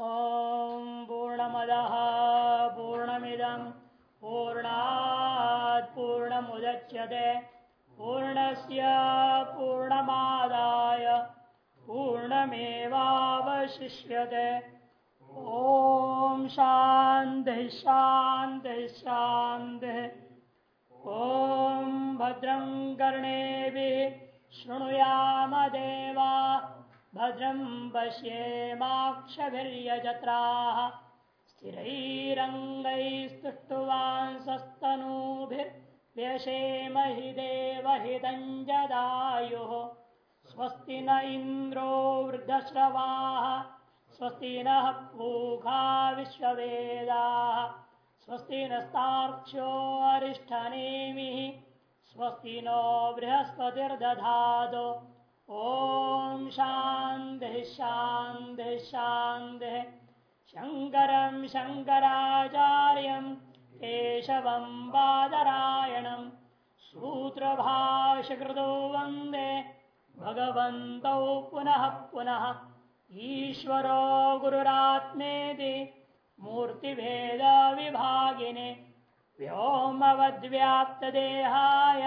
ॐ पूर्णमदः पूर्णमिदं पूर्णात् पूर्णमुदच्यते पूर्णस्य पूर्णमादाय पूर्णमेवावशिष्यते ॐ शान्तिः शान्तिः शान्तिः ॐ भद्रं कर्णेभिः शृणुयाम देवा भद्रं पश्येमाक्षभिर्यजत्राः स्थिरैरङ्गैस्तुष्टुवांसस्तनूभिर्व्यशेमहि देवहितञ्जदायुः स्वस्ति न इन्द्रो वृद्धश्रवाः स्वस्ति नः पूषा विश्ववेदाः। स्वस्ति नस्तार्क्ष्यो अरिष्ठनेमिः स्वस्ति नो बृहस्पतिर्दधातु ॐ शान्तिः शान्तिः शान्तिः शङ्करं शङ्कराचार्यं केशवं बादरायणं सूत्रभाषकृतो वंदे भगवन्तौ पुनः पुनः ईश्वरो गुरुरात्मेति मूर्तिभेदविभागिने व्योमवद्व्याप्तदेहाय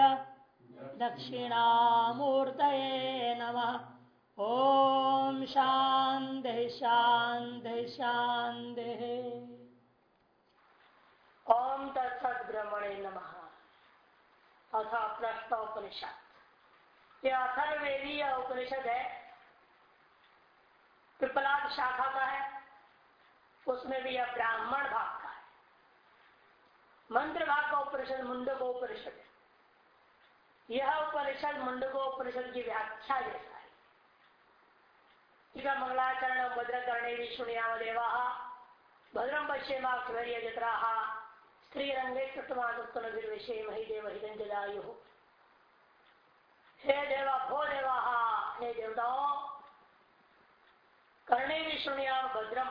दक्षिणामूर्तये नमः। ॐ शान्तिः शान्तिः शान्तिः। ओम तत्सद्ब्रह्मणे नमः। अथ प्रश्नोपनिषद यह अथर्वेदीय उपनिषद है पिपलाद शाखा का है, उसमें भी यह ब्राह्मण भाग का है। मंत्र भाग का उपनिषद, मुंडको उपनिषद है। यह उपनिषद मुंडको उपनिषद की व्याख्या जैसा है। ठीक है मंगलाचरण भद्र करणे विष्णुयाम देवा भद्रम पश्येमाक्षर्य जत्रा स्त्री रंगे कृतमानुष्े मही देव हिदंजदायु हे देवा, भो देवा, हे देवताओं कर्णे भी शुणयाम भद्रम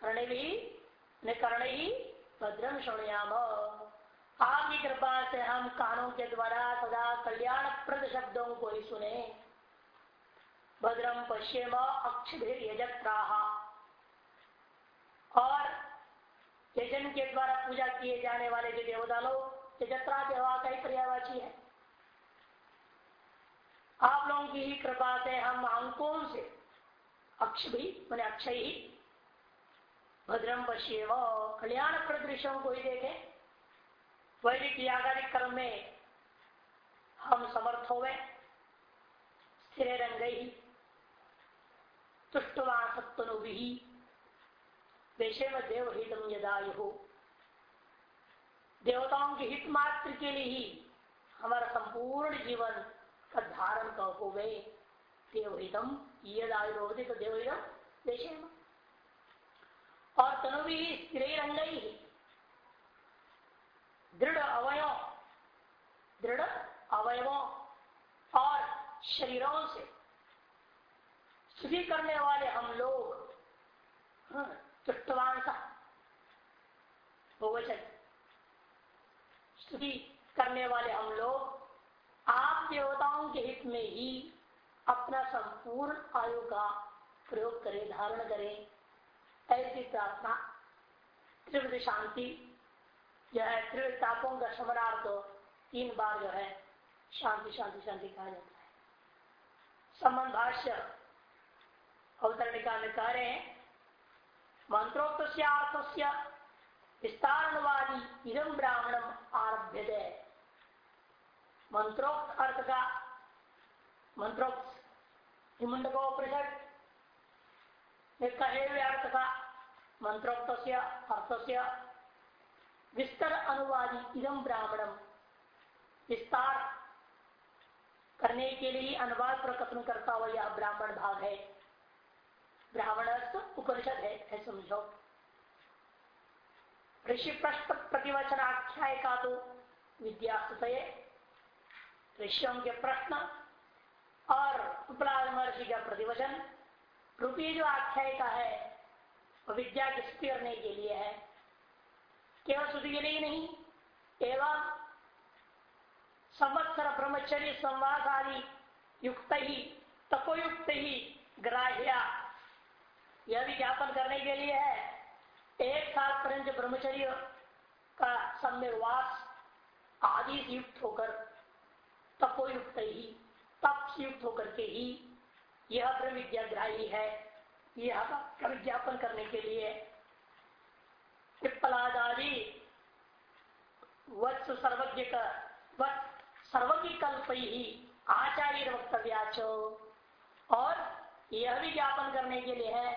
कर्णे भी ने कर्ण ही भद्रम शुणयाम आपकी कृपा से हम कानों के द्वारा सदा कल्याण प्रद शब्दों को ही सुने। भद्रम पश्चिम अक्षभिर यजत्रा और यजन के द्वारा पूजा किए जाने वाले जो देवता लोग यजत्रा देवा का ही पर्यावाची है। आप लोगों की ही कृपा से हम अंकों से अक्ष भी मैंने अक्षय ही भद्रम पश्चिम कल्याण प्रदृश्यों को ही देखे। वैदिक यागादिक कर्म में हम समर्थ हो गए स्थिर रंग ही, तुष्टवा सत्वनु भी विषय देव हितम यदायु देवताओं के हित मात्र के लिए ही हमारा संपूर्ण जीवन का धारण का हो गए देवहितम यदायुर्वेदिक देवहितम विषय और तनु भी स्थिर रंग ही दृढ़ अवयव, दृढ़ अवयवों और शरीरों से स्तुति करने वाले हम लोग तुष्टवान सा। बहुवचन स्तुति करने वाले हम लोग आप देवताओं के हित में ही अपना संपूर्ण आयु का प्रयोग करें, धारण करें। ऐसी प्रार्थना त्रिवृत शांति जो है त्रिवृत तापों का शमनार्थ तीन बार जो है शांति शांति शांति कहा जाता है। संबंध भाष्य, अवतरणिका में कह रहे हैं मंत्रोक्त अर्थस्य विस्तारणवादी इदम ब्राह्मणम आरभ्य दे मंत्रोक्त अर्थ का, मंत्रोक्त हिमुंडको में कहे हुए अर्थ का मंत्रोक्त अर्थस्य विस्तर अनुवादी इदम ब्राह्मणम विस्तार करने के लिए अनुवाद प्रकथन करता हुआ यह ब्राह्मण भाग है। ब्राह्मण उपनिषद है समझो। ऋषि प्रश्न प्रतिवचन आख्याय का तो विद्या ऋषियों के प्रश्न और उपलाद महर्षि का प्रतिवचन। रूपी जो आख्याय का है, वो विद्या की करने के लिए है। केवल स्तुति के लिए ही नहीं? एवं संवत्सर ब्रह्मचर्य संवाद आदि युक्त ही तपोयुक्त ही ग्राह्या। यह भी ज्ञापन करने के लिए है। एक साल पर्यंत ब्रह्मचर्य का सम्यवास आदि युक्त होकर, तपोयुक्त ही तप युक्त होकर के ही यह ब्रह्म विद्याग्राही है। यह विज्ञापन करने के लिए पिप्पलादादि वत्स सर्वज्ञ का सर्वज्ञ कल्प ही आचार्य वक्तव्याच और यह भी ज्ञापन करने के लिए है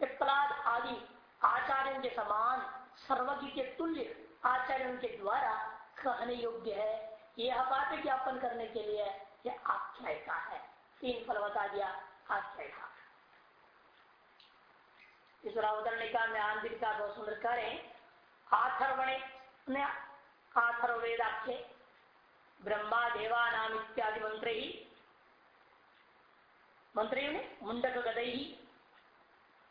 पिप्पलाद आदि आचार्य के समान सर्वज्ञ के तुल्य आचार्य के द्वारा कहने योग्य है। यह बात ज्ञापन करने के लिए यह आख्यायिका है। तीन फल बता दिया आख्यायिका इस अवतरणिका में आंतरिक का बहुत सुंदर करें आथर्वणे आथर्वेदाख्य ब्रह्मा देवा नाम इत्यादि मंत्र ही मंत्री ने मुंडक गदई ही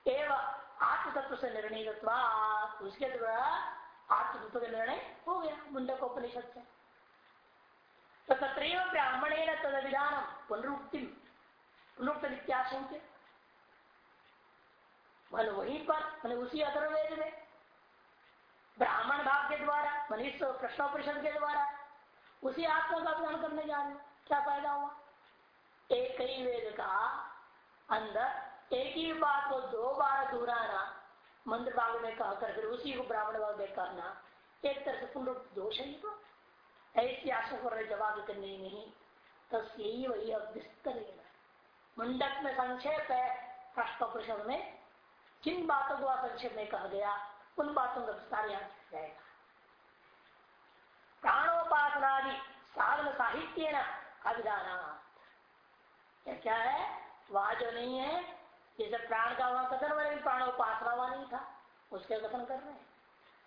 एवं आत्मतत्व से निर्णय उसके द्वारा आत्मतत्व का निर्णय हो गया मुंडक उपनिषद से तो तत्र ब्राह्मणे न तद विधान पुनरुक्ति पुनरुक्त नित्याशंक्य मन वहीं पर उसी अथर्वेद में ब्राह्मण भाव के द्वारा मनीष प्रश्नोपरिषद के द्वारा, उसी आत्मा का ग्रहण करने जा रहे क्या फ़ायदा हुआ? एक ही वेद का अंदर एक ही बात को दो बार दोहराना मंत्र भाग में कहकर फिर उसी को ब्राह्मण भाग में करना एक तरह से पूर्ण दोष है तो। ऐसी आशा कर जवाब करने नहीं तो यही वही विस्तर मुंडक में संक्षेप है प्रश्न में। जिन बातों को संक्षेप में कहा गया उन बातों का विस्तार यहाँ जाएगा। प्राणोपासनादि साधन साहित्य न अभिधान क्या है? वहाँ जो नहीं है। जैसे प्राण का वहाँ कथन वाले प्राणोपासना वहाँ नहीं था। उसके कथन कर रहे हैं।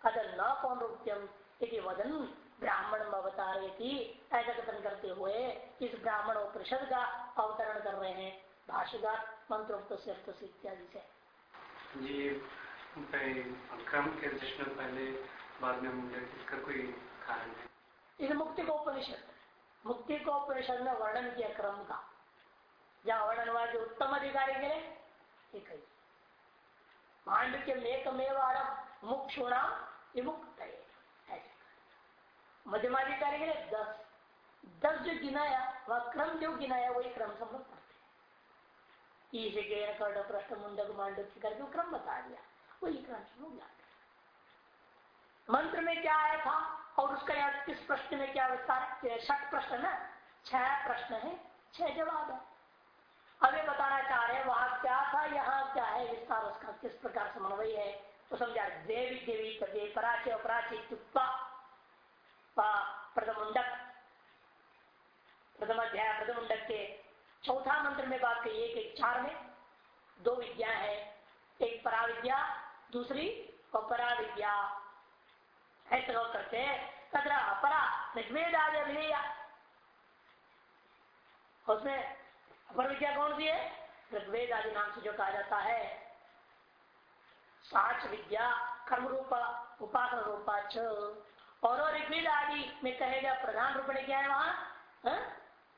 कथन न कौन रूप्यम यदि वदन ब्राह्मण अवतारे ऐसा कथन करते हुए इस ब्राह्मण उपनिषद का अवतरण कर रहे हैं। भाष्यकार, मंत्रोक्त इत्यादि से। के है इस मुक्ति को उपनिषद। मुक्ति को उपनिषद में वर्णन किया क्रम का। जहाँ वर्णन हुआ जो उत्तम अधिकारी के लिए एक ही मांडव्य मेकमेव मुक्षुणा विमुक्त मध्यमाधिकारी के लिए दस। दस जो गिनाया, वह क्रम जो गिनाया, वही क्रम सब लोग प्रश्न मुंडक मांडक करके क्रम बता दिया। वही क्रम हो। गया मंत्र में क्या आया था और उसका यहाँ किस प्रश्न में क्या विस्तार छठ प्रश्न है छह प्रश्न है, छह जवाब है। अभी बताना चाह रहे हैं, वहाँ क्या था, यहाँ क्या है विस्तार, उसका किस प्रकार समन्वय है तो समझा देवी देवी कभी पराचे अपराचे चुप्पा प्रथम मुंडक प्रथम अध्याय प्रथम मुंडक के चौथा मंत्र में बात कही एक चार में दो विद्या है, एक परा विद्या दूसरी अपरा विद्या ऐसे लोग करते तथा अपरा ऋग्वेद आदि अभिनय उसमें अपर विद्या कौन सी है? ऋग्वेद आदि नाम से जो कहा जाता है। साच विद्या कर्म रूपा उपासना रूपा च। और ऋग्वेद आदि में कहेगा प्रधान रूप में क्या है वहाँ? हाँ?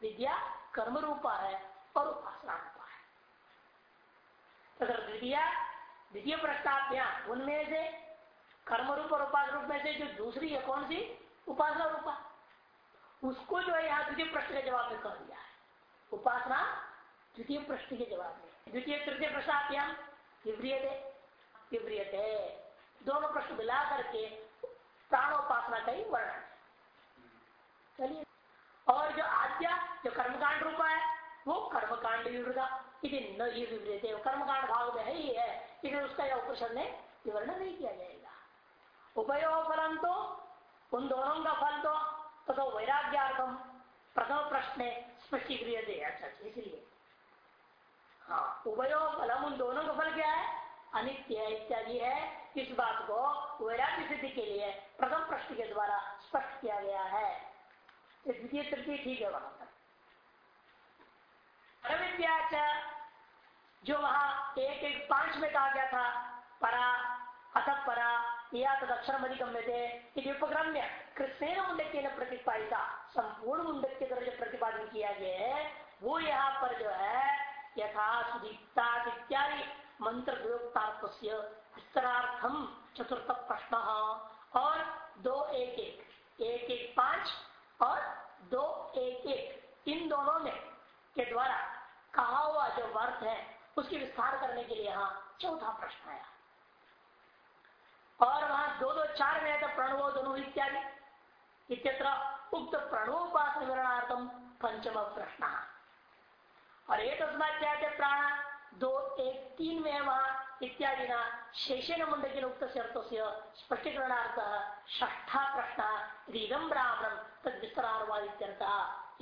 विद्या कर्म रूपा है और उपासना रूपा है। तथा द्वितीय द्वितीय प्रस्ताव्या। उनमें से कर्म रूप और उपास रूप में से जो दूसरी है, कौन सी? उपासना रूपा। उसको जो है यहाँ द्वितीय प्रश्न के जवाब में कह दिया है। उपासना द्वितीय प्रश्न के जवाब में। द्वितीय, तृतीय प्रश्नाभ्याम विव्रियते। विव्रियते। दोनों प्रश्न मिला करके प्राणोपासना का ही वर्णन चलिए। और जो आद्या, जो कर्मकांड रूपा है, वो कर्मकांड विवृता। न ये विवृत कर्मकांड भाग में है ही है। लेकिन उसका यह उपनिषद ने विवरण नहीं किया जाएगा। उपयोग फलम तो उन दोनों का फल तो तो वैराग्यार्थम प्रथम प्रश्न स्पष्टीक्रिय दे अच्छा, इसलिए। हाँ उपयोग फलम उन दोनों का फल क्या है? अनित्य इत्यादि है। इस बात को वैराग्य सिद्धि के लिए प्रथम प्रश्न के द्वारा स्पष्ट किया गया है। द्वितीय तृतीय ठीक है वहाँ पर। जो वहाँ एक एक पाँच में कहा गया था, परा अथ परा, या तद अक्षर अधिगम्य थे उपक्रम्य कृष्ण मुंडक के प्रतिपादिता, संपूर्ण मुंडक के तरह जो प्रतिपादन किया गया है, वो यहाँ पर जो है, यथा सुदीप्ता इत्यादि मंत्र विस्तरार्थम चतुर्थ प्रश्न, और दो एक एक एक एक पाँच, और दो एक एक, इन दोनों में के द्वारा कहा हुआ जो वर्त है उसकी विस्तार करने के लिए यहाँ चौथा प्रश्न आया। और वहाँ दो दो चार में तो प्रणवो, दोनों इत्यादि इत्यत्र उक्त प्रणवोपास विवरणार्थम पंचम प्रश्न। और एक प्राण, दो, एक, तीन में वहाँ इत्यादि ना शेषेन मुंडकिन उक्त शर्तों से स्पष्टीकरणार्थ ष्ठा प्रश्न रीगम ब्राह्मण तद विस्तारवाद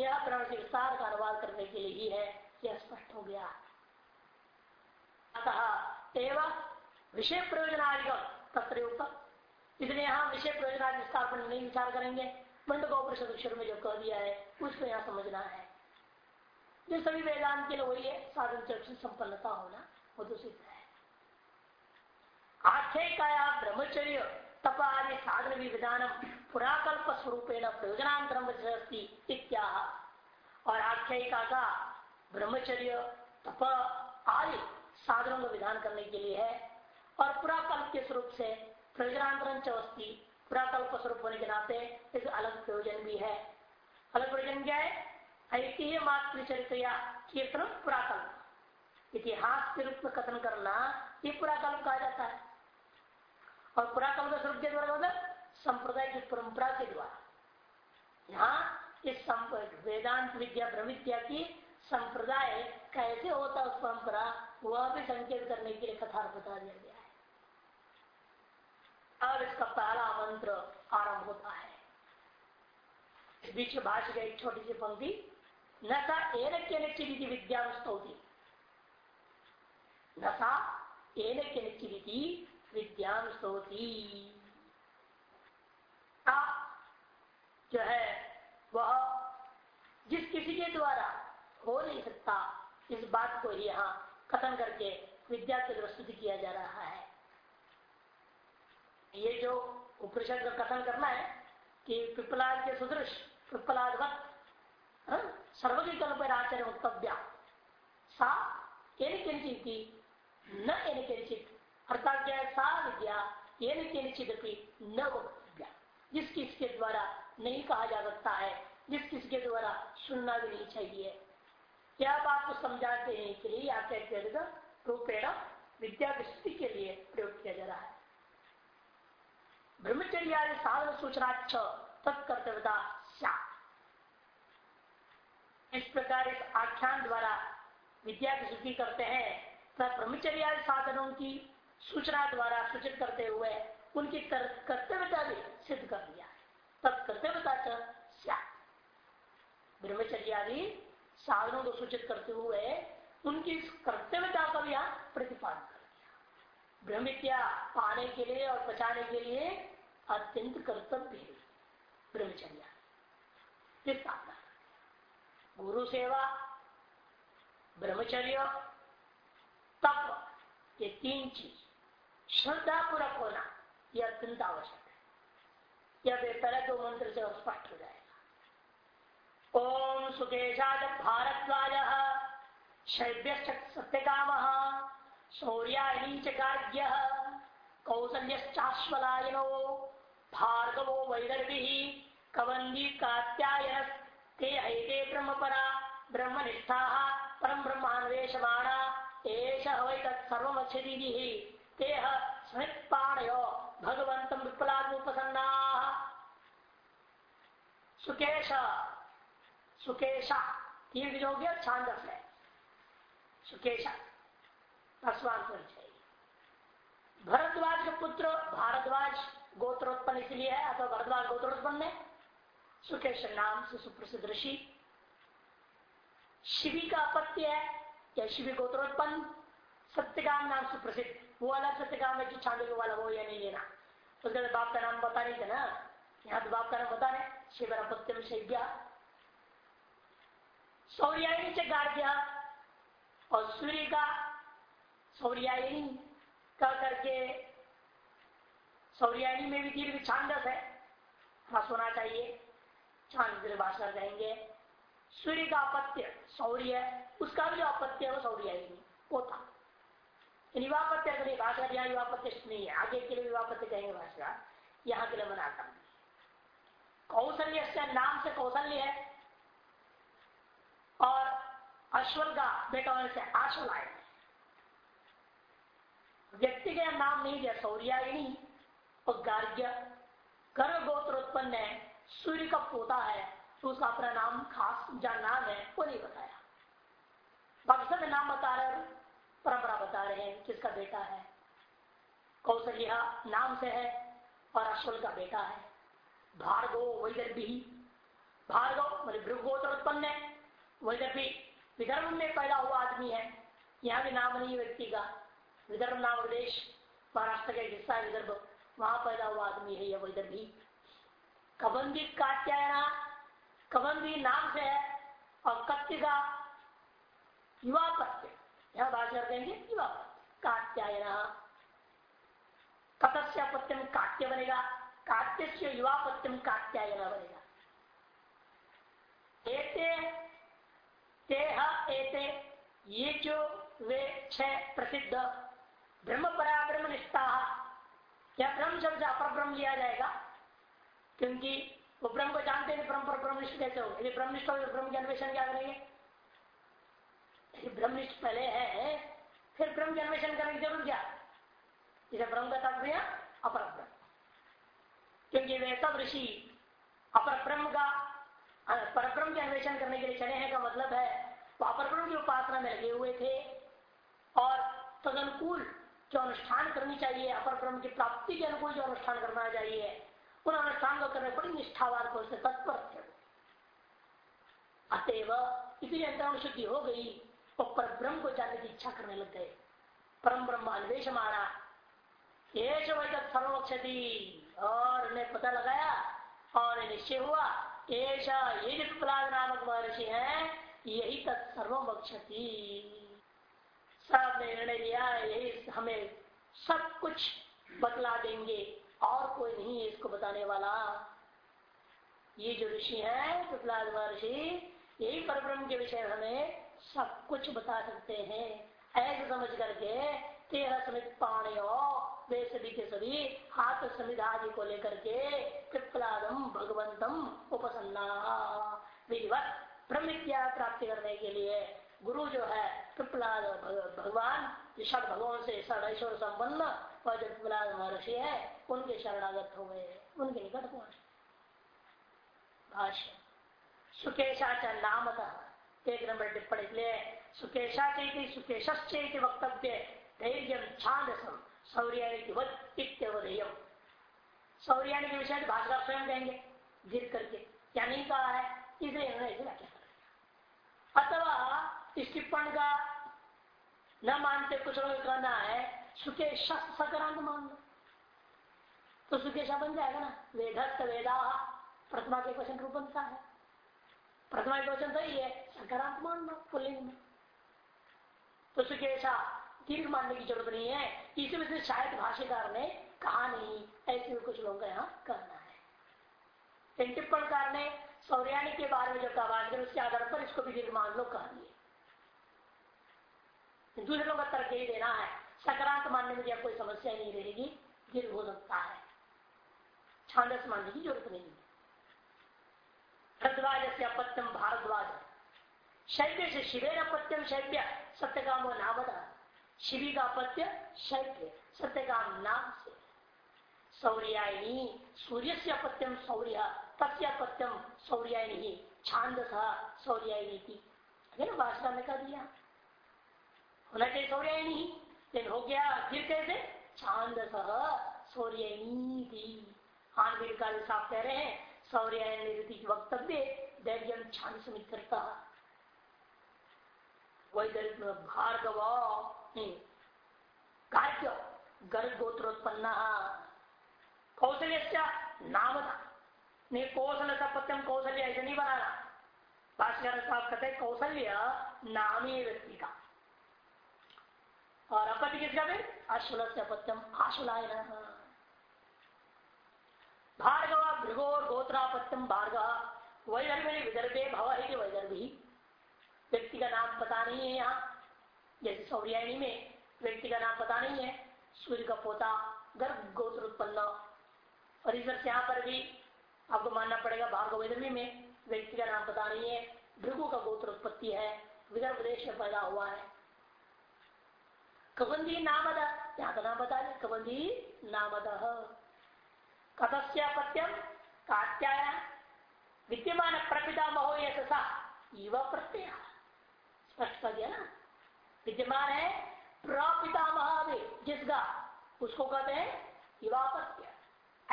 यह ब्रह्म से विस्तार का अनुवाद करने के लिए ही है, यह स्पष्ट हो गया। अतः एवं विषय प्रयोजनादिगम तत्र इसलिए यहाँ विषय प्रयोजन पर नहीं विचार करेंगे। मंड परिषद शुरू में जो कह दिया है, उसको यहाँ समझना है। जो सभी वेदांत के लिए वही है, साधन चर्च संपन्नता होना वो तो सिद्ध है। आख्यायिकाया ब्रह्मचर्य तप आदि साधन विधान पुराकल्प स्वरूपेण प्रयोजनांतरम इत्याह। और आख्यायिका का ब्रह्मचर्य, तप आदि साधनों का विधान करने के लिए है। और पुराकल्प के स्वरूप से प्रयोजनांतरण चौस्ती पुराकल्प स्वरूप होने के नाते एक अलग प्रयोजन भी है। अलग प्रयोजन क्या है? ऐतिह्य मात्र चरित्र कीर्तन पुराकल्प इतिहास के रूप में कथन करना ये पुराकल्प कहा जाता है। और पुराकल्प का स्वरूप के द्वारा मतलब संप्रदाय की परंपरा के द्वारा। यहाँ इस वेदांत विद्या ब्रह्म विद्या की संप्रदाय कैसे होता है उस परंपरा? वह भी संकेत करने के लिए कथा बता दिया गया है। अब इसका पहला मंत्र आरंभ होता है। बीच भाषा एक छोटी सी पंक्ति, न सा एन के विद्या स्तौती। न सा एन के विद्या स्तौती। जो है, वह जिस किसी के द्वारा हो नहीं सकता, इस बात को यहाँ कथन करके विद्या के प्रस्तुति किया जा रहा है। ये जो उपनिषद का कथन करना है कि पिपलाद के सुदृश पिपलाद हाँ, सर्वकल्प आचरण उत्तव्या सा न किंचित अर्थात क्या सा विद्या ये किंचित न वक्तव्या जिस किसके द्वारा नहीं कहा जा सकता है जिस किसके द्वारा सुनना भी नहीं चाहिए। क्या बात को समझाते हैं? के लिए या रूपेण विद्या विस्तृति के लिए प्रयोग किया जा रहा है। ब्रह्मचर्य साधन सूचना तत्कर्तव्यता इस प्रकार इस आख्यान द्वारा विद्या की करते हैं, तथा ब्रह्मचर्या साधनों की सूचना द्वारा सूचित करते हुए उनकी कर्तव्यता भी सिद्ध कर दिया है। तत्कर्तव्यता ब्रह्मचर्य साधनों को सूचित करते हुए उनकी इस कर्तव्यता का भी यहाँ प्रतिपादन कर दिया। ब्रह्मित्या पाने के लिए और बचाने के लिए अत्यंत कर्तव्य है ब्रह्मचर्य। गुरु सेवा, ब्रह्मचर्य, तप, ये तीन चीज़। श्रद्धा पूर्वक होना, यह अत्यंत आवश्यक है। यह पहले दो मंत्र से स्पष्ट हो जाए ओम सुकेशाद भारद्वाज। शैव्य सत्यकाम शौर्यायणी च गार्ग्य कौसल्यश्चाश्वलायनो, भार्गवो वैदर्भि कवंदी कात्यायन, ते हईते ब्रह्मपरा, ब्रह्मनिष्ठा परम ब्रह्मान्वेषमाणा, एष वै तत्सर्वमक्षदीदि तेह स्मृत्पाणयो भगवन्तं विप्लादुपसन्नाः सुकेश सुकेशा, तीन हो गया, छांदस है। सुकेशा भरद्वाज का पुत्र, भारद्वाज गोत्रोत्पन्न इसलिए है, अथवा भरद्वाज गोत्रोत्पन्न है। सुकेश नाम से सुप्रसिद्ध ऋषि। शिवी का अपत्य है, या शिवी गोत्रोत्पन्न। सत्यकाम नाम सुप्रसिद्ध वो अलग सत्यकाम में जो छांदे वाला वो या नहीं लेना उसके बाप का नाम बता नहीं थे ना। यहाँ तो बाप का नाम बता रहे शिवर अपत्यम शैव्या। सौर्यायनी से गार्ग्य। और सूर्य का सौर्यायनी का करके सौर्यायनी में भी दीर्घ छांदस है। हंस होना चाहिए। छांद भाषा कहेंगे सूर्य का अपत्य, सौर्य, उसका भी जो अपत्य है वो सौर्यायनी होता युवापत्य करें भाषा यहाँ युवापत्य नहीं है। आगे के लिए युवापत्य कहेंगे भाषा। यहाँ के लिए मना कर कौशल्य नाम से कौशल्य है। और अश्वल का बेटा होने से आश्वल आए व्यक्ति का नाम नहीं दिया सौर्यायणी और गार्ग्य गर्भ गोत्र उत्पन्न है, सूर्य का पोता है तो उसका अपना नाम खास जहाँ नाम है, वो नहीं बताया। बाकी नाम बता रहे परंपरा बता रहे हैं, किसका बेटा है। कौशल्या नाम से है, और अश्वल का बेटा है। भार्गो वैदर्भी भार्गव मतलब भृगोत्र उत्पन्न है। वैदर्भी विदर्भ में पैदा हुआ आदमी है, यहाँ भी नाम नहीं व्यक्ति का। विदर्भ नाम प्रदेश, महाराष्ट्र का हिस्सा विदर्भ। वहाँ पैदा हुआ आदमी है यह वैदर्भी कबंदी कात्यायना, कबंदी नाम से है, और कत्य का युवा पत्य यहाँ भाषा कहेंगे युवा कात्यायना। कतस्य पत्यम काट्य बनेगा काट्य से युवा पत्यम कात्यायना बनेगा। एते, ये जो वे छह प्रसिद्ध ब्रह्म पराब्रह्म निष्ठा या ब्रह्म शब्द अपर ब्रह्म लिया जाएगा? क्योंकि वो ब्रह्म को जानते हैं, ब्रह्म पर ब्रह्मनिष्ठ कैसे हो यदि ब्रह्मनिष्ठ हो ब्रह्म के अन्वेषण क्या करेंगे? ब्रह्मनिष्ठ पहले है, फिर ब्रह्म के अन्वेषण करने की ज़रूरत क्या? इसे ब्रह्म का तात्पर्य अपर ब्रह्म क्योंकि वे सब ऋषि अपर ब्रह्म का पर ब्रह्म के अन्वेषण करने के लिए चले हैं का मतलब है वो अपर ब्रह्म की उपासना में लगे हुए थे। और तदनुकूल जो अनुष्ठान करनी चाहिए, अपरक्रम की प्राप्ति के अनुकूल जो अनुष्ठान करना चाहिए, उन अनुष्ठान को करने बड़ी निष्ठावान को तत्पर थे अतएव इसलिए अंतरण शुद्धि हो गई, वो पर ब्रह्म को जानने की इच्छा करने लग गए। परम ब्रह्म अन्वेष मारा। ये जो सर्वक्षति। और उन्हें पता लगाया, और निश्चय हुआ ऐसा ये जो प्रहलाद नामक महर्षि है, यही तत्सर्वक्षति सबने निर्णय लिया, यही हमें सब कुछ बतला देंगे, और कोई नहीं इसको बताने वाला। ये जो ऋषि है प्रहलाद महर्षि, यही परब्रह्म के विषय हमें सब कुछ बता सकते हैं। ऐसे समझ करके तेरह समित पाणियों वे सभी के सभी हाथ आदि को लेकर के पिपलादम भगवंतम उपसन्ना। विधिवत ब्रह्म विद्या प्राप्ति करने के लिए गुरु जो है पिपलाद भगवान षड भगवान से षडेश्वर संपन्न और जो पिपलाद महर्षि है, उनके शरणागत हो गए, उनके निकट पहुँचे भाष्य। सुकेशाच नामतः। एक नंबर टिप्पणी के लिए सुकेशाच सुकेश्चेत वक्तव्य, धैर्य छांदसम। सौर्यावधेयम सौर्याणी के विषय भाषा स्वयं देंगे गिर करके। क्या नहीं कहा है? इसलिए अथवा इस टिप्पण का न मानते कुछ लोग कहना है सुखे सकरांत मान लो तो सुकेशा बन जाएगा ना? वेदस्त वेदा प्रतिमा के क्वेश्चन रूप बनता है। प्रतिमा के क्वेश्चन तो ही है, सकरांत मान लो पुलिंग में। तो सुकेशा दीर्घ मानने की ज़रूरत नहीं है। इसी वजह से शायद भाष्यकार ने कहा नहीं, ऐसे भी कुछ लोगों का यहाँ करना है। टिप्पणकार ने सौर्याणी के बारे में जो कहा उसके आधार पर इसको भी दीर्घ मान लो कहा दिए। दूसरों का तर्क ही देना है, सकारांत मानने में जब कोई समस्या नहीं रहेगी गिर हो सकता है। छांदस मानने की ज़रूरत नहीं है। भरद्वाज से अपत्यम भारद्वाज। शैत्य से शिवेर अपत्यम शैत्य सत्यकाम नामदा शिवी का अपत्य शैत्य सत्यकाम नाम से। सौर्यायनी सूर्य से अपत्यम सौर्य, तस्य अपत्यम सौर्यायनी छांदस सौर्यायनी की भाषा में कह दिया। होना चाहिए सौर्यायनी लेकिन हो गया फिर कैसे? छांद सह सौर्यनी थी। आनवीर का साफ़ कह रहे हैं सौर्यायनी वक्तव्य दैर्य छांद समित करता वही भार्गव कार्य गर्भ गोत्रोत्पन्न कौशल्य नाम था कौशल का पत्यम कौशल्य ऐसे नहीं बनाना। भाष्कर साहब कहते कौशल्य नामी व्यक्ति का और अपत्य किसका फिर? अश्वल से अपत्यम आशुलाय भार्गव भृगोर गोत्रापत्यम भार्गव। वैदर्भी विदर्भे भव है कि वैदर्भी। व्यक्ति का नाम पता नहीं है यहाँ। जैसे सौर्याणी में व्यक्ति का नाम पता नहीं है, सूर्य का पोता, गर्भ गोत्र उत्पन्न। और इस से यहाँ पर भी आपको मानना पड़ेगा भार्गव में व्यक्ति का नाम पता नहीं है, भृगु का गोत्र उत्पत्ति है, विदर्भ देश में पैदा हुआ है। कबंदी नामद, यहाँ का नाम बता दें कबंदी नामद कथस्यापत्यम कात्यायन विद्यमान प्रपिता महो यशसा। युवा प्रत्यय। स्पष्ट कर दिया ना? विद्यमान है प्रपिता महावे जिसका उसको कहते हैं युवा प्रत्यय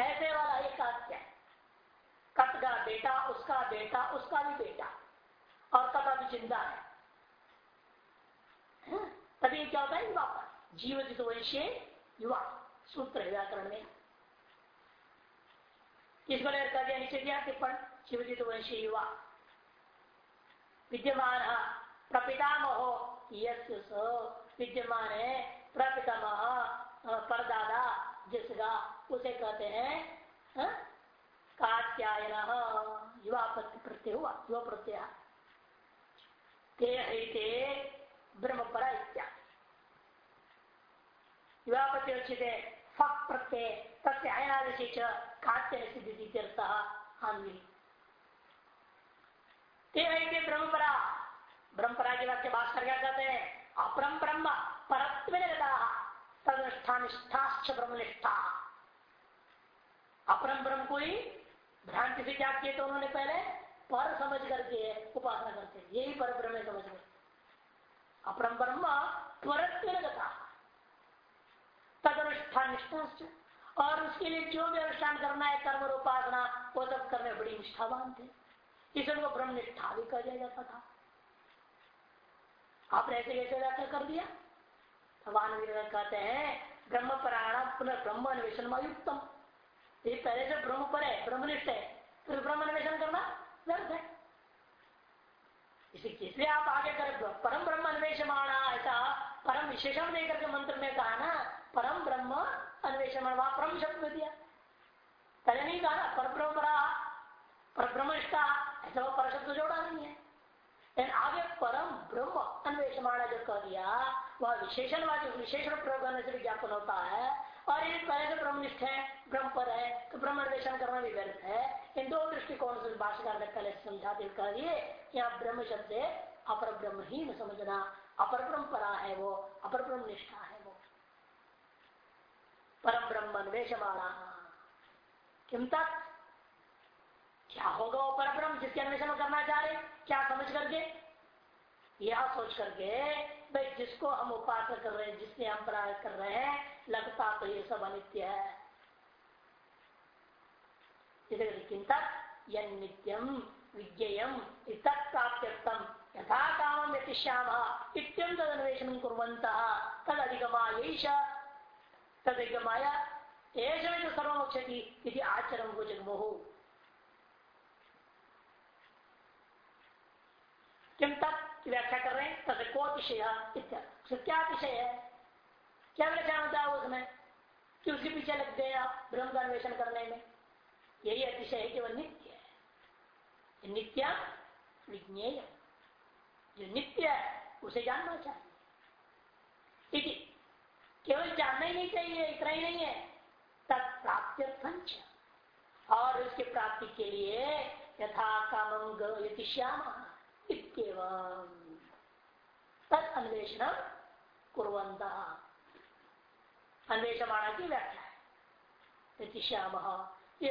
ऐसे वाला एक कात्या कत का बेटा उसका बेटा उसका भी बेटा और कथा भी चिंता है। हाँ, तभी क्या होता है? युवा पर जीवित वैश्य युवा सूत्र व्याकरण में। किसको लेकर कर दिया नीचे दिया टिप्पण। शिवजित वंशी युवा। विद्यमान प्रपितामहो विद्यमान है प्रपितामह परदादा, जिसका उसे कहते हैं? कात्यायन युवा प्रत्यय हुआ युवा प्रत्यय ते ब्रह्म पर इत्यादि। युवा प्रत्यय फक प्रत्यय कात्य सिद्धि अन्वी ब्रह्मपरा। ब्रह्मपरा के वाक्य भाषकर क्या कहते हैं अपरम ब्रह्म परत्व तदनिष्ठा निष्ठाश्च अपरम ब्रह्म को ही भ्रांति से क्या किए तो उन्होंने पहले पर समझ करके उपासना करते यही पर ब्रह्म समझ गए अपरम ब्रह्म परत्व निष्ठाश्च और उसके लिए जो भी अनुष्ठान करना है, कर्म उपासना, वो सब करने बड़ी निष्ठावान थे। इसे उनको ब्रह्म निष्ठा भी कर दिया जाता था। आपने ऐसे कैसे व्याख्या कर दिया। भगवान कहते हैं, ब्रह्म परायण पुनः ब्रह्म अन्वेषण युक्तम ये पहले से ब्रह्म पर है, ब्रह्मनिष्ठ है, फिर ब्रह्म अन्वेषण करना व्यर्थ है। इसलिए आप आगे कर परम ब्रह्म अन्वेषण ऐसा परम विशेषण देकर के मंत्र में कहा ना, परम ब्रह्म अन्वेषण परम शब्द दिया। पहले नहीं कहा ना पर ब्रह्म पर ब्रह्म ऐसा वो पर शब्द जोड़ा नहीं है। आगे परम ब्रह्म अन्वेषमाण जो कह दिया वह विशेषणवादी विशेषण प्रयोग करने से ज्ञापन होता है और ये पहले से ब्रह्मनिष्ठ है ब्रह्म पर है तो ब्रह्म अन्वेषण करना भी व्यर्थ है इन दो दृष्टिकोण से भाषाकार ने पहले समझाते कह दिए यहाँ ब्रह्म शब्द अपर ब्रह्म ही न समझना अपर ब्रह्म है वो अपर ब्रह्म निष्ठा है वो परम ब्रह्म अन्वेषमाणा किम तक क्या होगा वो पर ब्रह्म जिसके अन्वेषण करना चाह रहे, क्या समझ करके? यह सोच करके, भाई जिसको हम उपासना कर रहे हैं, जिसने हम प्राय कर रहे हैं, लगता तो ये सब अनित्य है। प्राप्त्यर्थम यथा काम यतिश्याम तद तद सर्वक्षति आचरण को जगमोह किम तक व्याख्या कर रहे हैं? तथा को अतिशय इत्यादि। क्या अतिशय है? क्या व्याख्या होता है उसमें? कि उसके पीछे लग गए आप ब्रह्म का अन्वेषण करने में। यही अतिशय है कि वह नित्य है। नित्य विज्ञेय जो नित्य है, उसे जानना चाहिए। केवल जानना ही नहीं चाहिए, इतना ही नहीं है। तब तत्प्राप्त्यर्थंच और उसके प्राप्ति के लिए यथा कामम यति श्यामा तद अन्वेषण अन्वेषमाणा की व्याख्या है। श्याम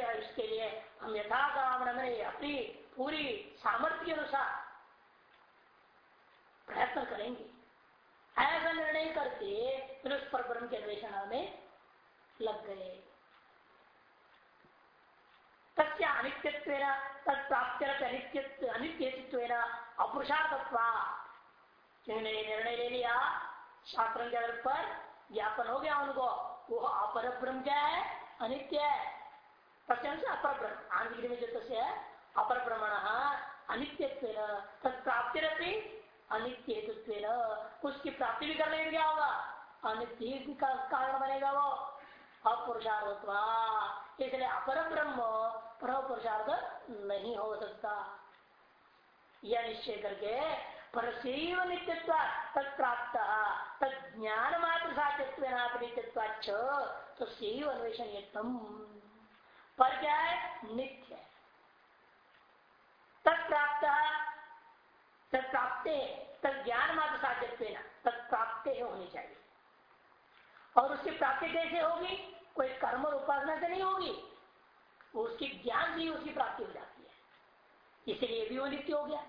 इसके लिए हम यथा कामना में अपनी पूरी सामर्थ्य के अनुसार प्रयत्न करेंगे। ऐसा निर्णय करके फिर उस पर ब्रह्म के अन्वेषण में लग गए। तस्य अनित्यत्व तत्प्राप्त्यर्थ अनित्य अनित्यत्व अपुरुषार्थत्व निर्णय ले लिया, शास्त्र के आधार पर ज्ञापन हो गया उनको। वो अपर ब्रह्म क्या है, अनित्य है। से अपर ब्रह्म आंध्र में जो तस्य है अपर ब्रह्मण अनित्य तत्प्राप्ति रहती अनित्य उसकी प्राप्ति भी करने में क्या होगा? अनित्य का कारण बनेगा वो। अपुरुषार्थत्व इसलिए अपर ब्रह्म पर पुरुषार्थ नहीं हो सकता। यह निश्चय करके परसेव नित्यत्व तत्प्राप्त तज्ञान मात्र साध्यत्व नित्यत्वाच तो सेव अन्वेषण पर क्या है? नित्य तत्प्राप्त तत्प्राप्त तज्ञान मात्र साध्यत्व तत्प्राप्त होनी चाहिए। और उसकी प्राप्ति कैसे होगी? कोई कर्म और उपासना से नहीं होगी? उसकी ज्ञान से उसकी प्राप्ति हो जाती है। इसलिए भी वो नित्य हो गया।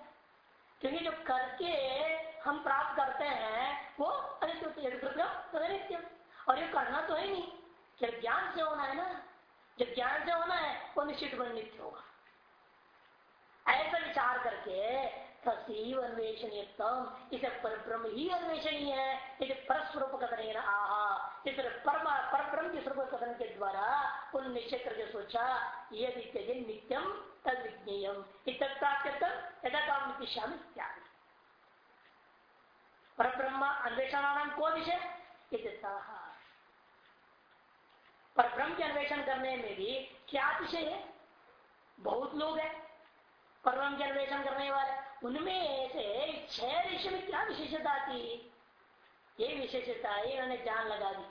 क्योंकि जो करके हम प्राप्त करते हैं, वो अनित्य और ये करना तो है नहीं। क्या ज्ञान से होना है ना, जब ज्ञान से होना है, वो निश्चित नित्य होगा। ऐसा विचार करके तसीव अन्वेषणीयतम इसे पर ब्रह्म ही अन्वेषणीय है। इसे परस्वरूप कथन आहा इस पर ब्रह्म के स्वरूप कथन के द्वारा उन निश्चय करके सोचा यदि त्यज नित्यम तद विज्ञेयम यथा काम निश्याम इत्यादि। पर ब्रह्म अन्वेषण को विषय? पर ब्रह्म के अन्वेषण करने में भी क्या विषय है? बहुत लोग हैं। परम के अन्वेषण करने वाले, उनमें से छह ऋषि में क्या विशेषता थी? ये विशेषता है इन्होंने जान लगा दी।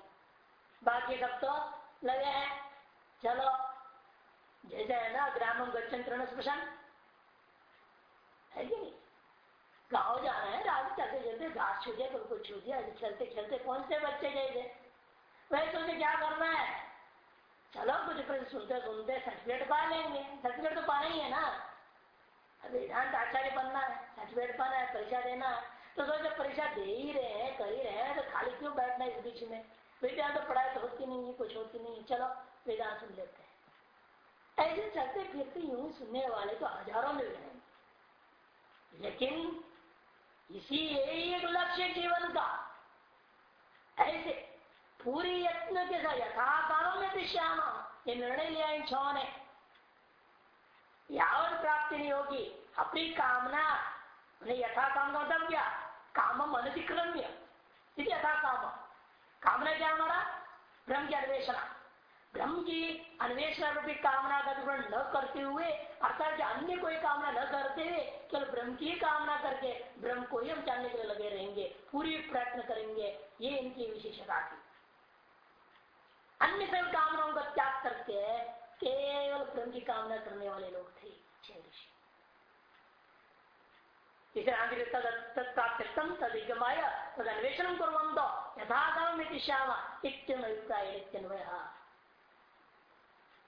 बाकी सब तो लगे हैं। चलो जैसे है ना ग्रामम गच्छन तृण स्मशान है कि नहीं? गाँव जाना है, रात चलते चलते, घास छू दिया कभी छू दिया चलते चलते पहुँचते बच्चे जैसे वही सोचे, क्या करना है? चलो, कुछ सुनते सुनते सर्टिफिकेट पा लेंगे। सर्टिफिकेट तो पाना ही है ना। वेदांत आचार्य बनना है सर्टिफिकेट पाना है, परीक्षा देना है। तो सोचे, परीक्षा दे ही रहे हैं, कर ही रहे हैं तो खाली क्यों बैठना है इस बीच में? वेदांत तो पढ़ाई तो होती नहीं है, कुछ होती नहीं है। चलो वेदांत सुन लेते हैं। ऐसे चलते फिरते यूँ सुनने वाले तो हज़ारों मिल रहे लेकिन इसी एक लक्ष्य जीवन का, ऐसे पूरी यत्न के साथ यथाकालों में दिशाना ये निर्णय लिया इन छो ने। यावत प्राप्ति नहीं होगी, अपनी कामना, उन्हें यथा काम का मतलब क्या? काम अनतिक्रम्य यथा काम कामना क्या हमारा? ब्रह्म की अन्वेषणा। ब्रह्म की अन्वेषण रूपी कामना का विवरण न करते हुए, अर्थात अन्य कोई कामना न करते हुए केवल ब्रह्म की कामना करके, ब्रह्म को ही हम जानने के लिए लगे रहेंगे, पूरी प्रयत्न करेंगे, ये इनकी विशेषता थी। अन्य सभी कामनाओं का त्याग करके, केवल ब्रह्म की कामना करने वाले लोग थे ऋषि। इसे आगे तत्प्राप्तम तदिगमाय तद अन्वेषण श्याम इत्यम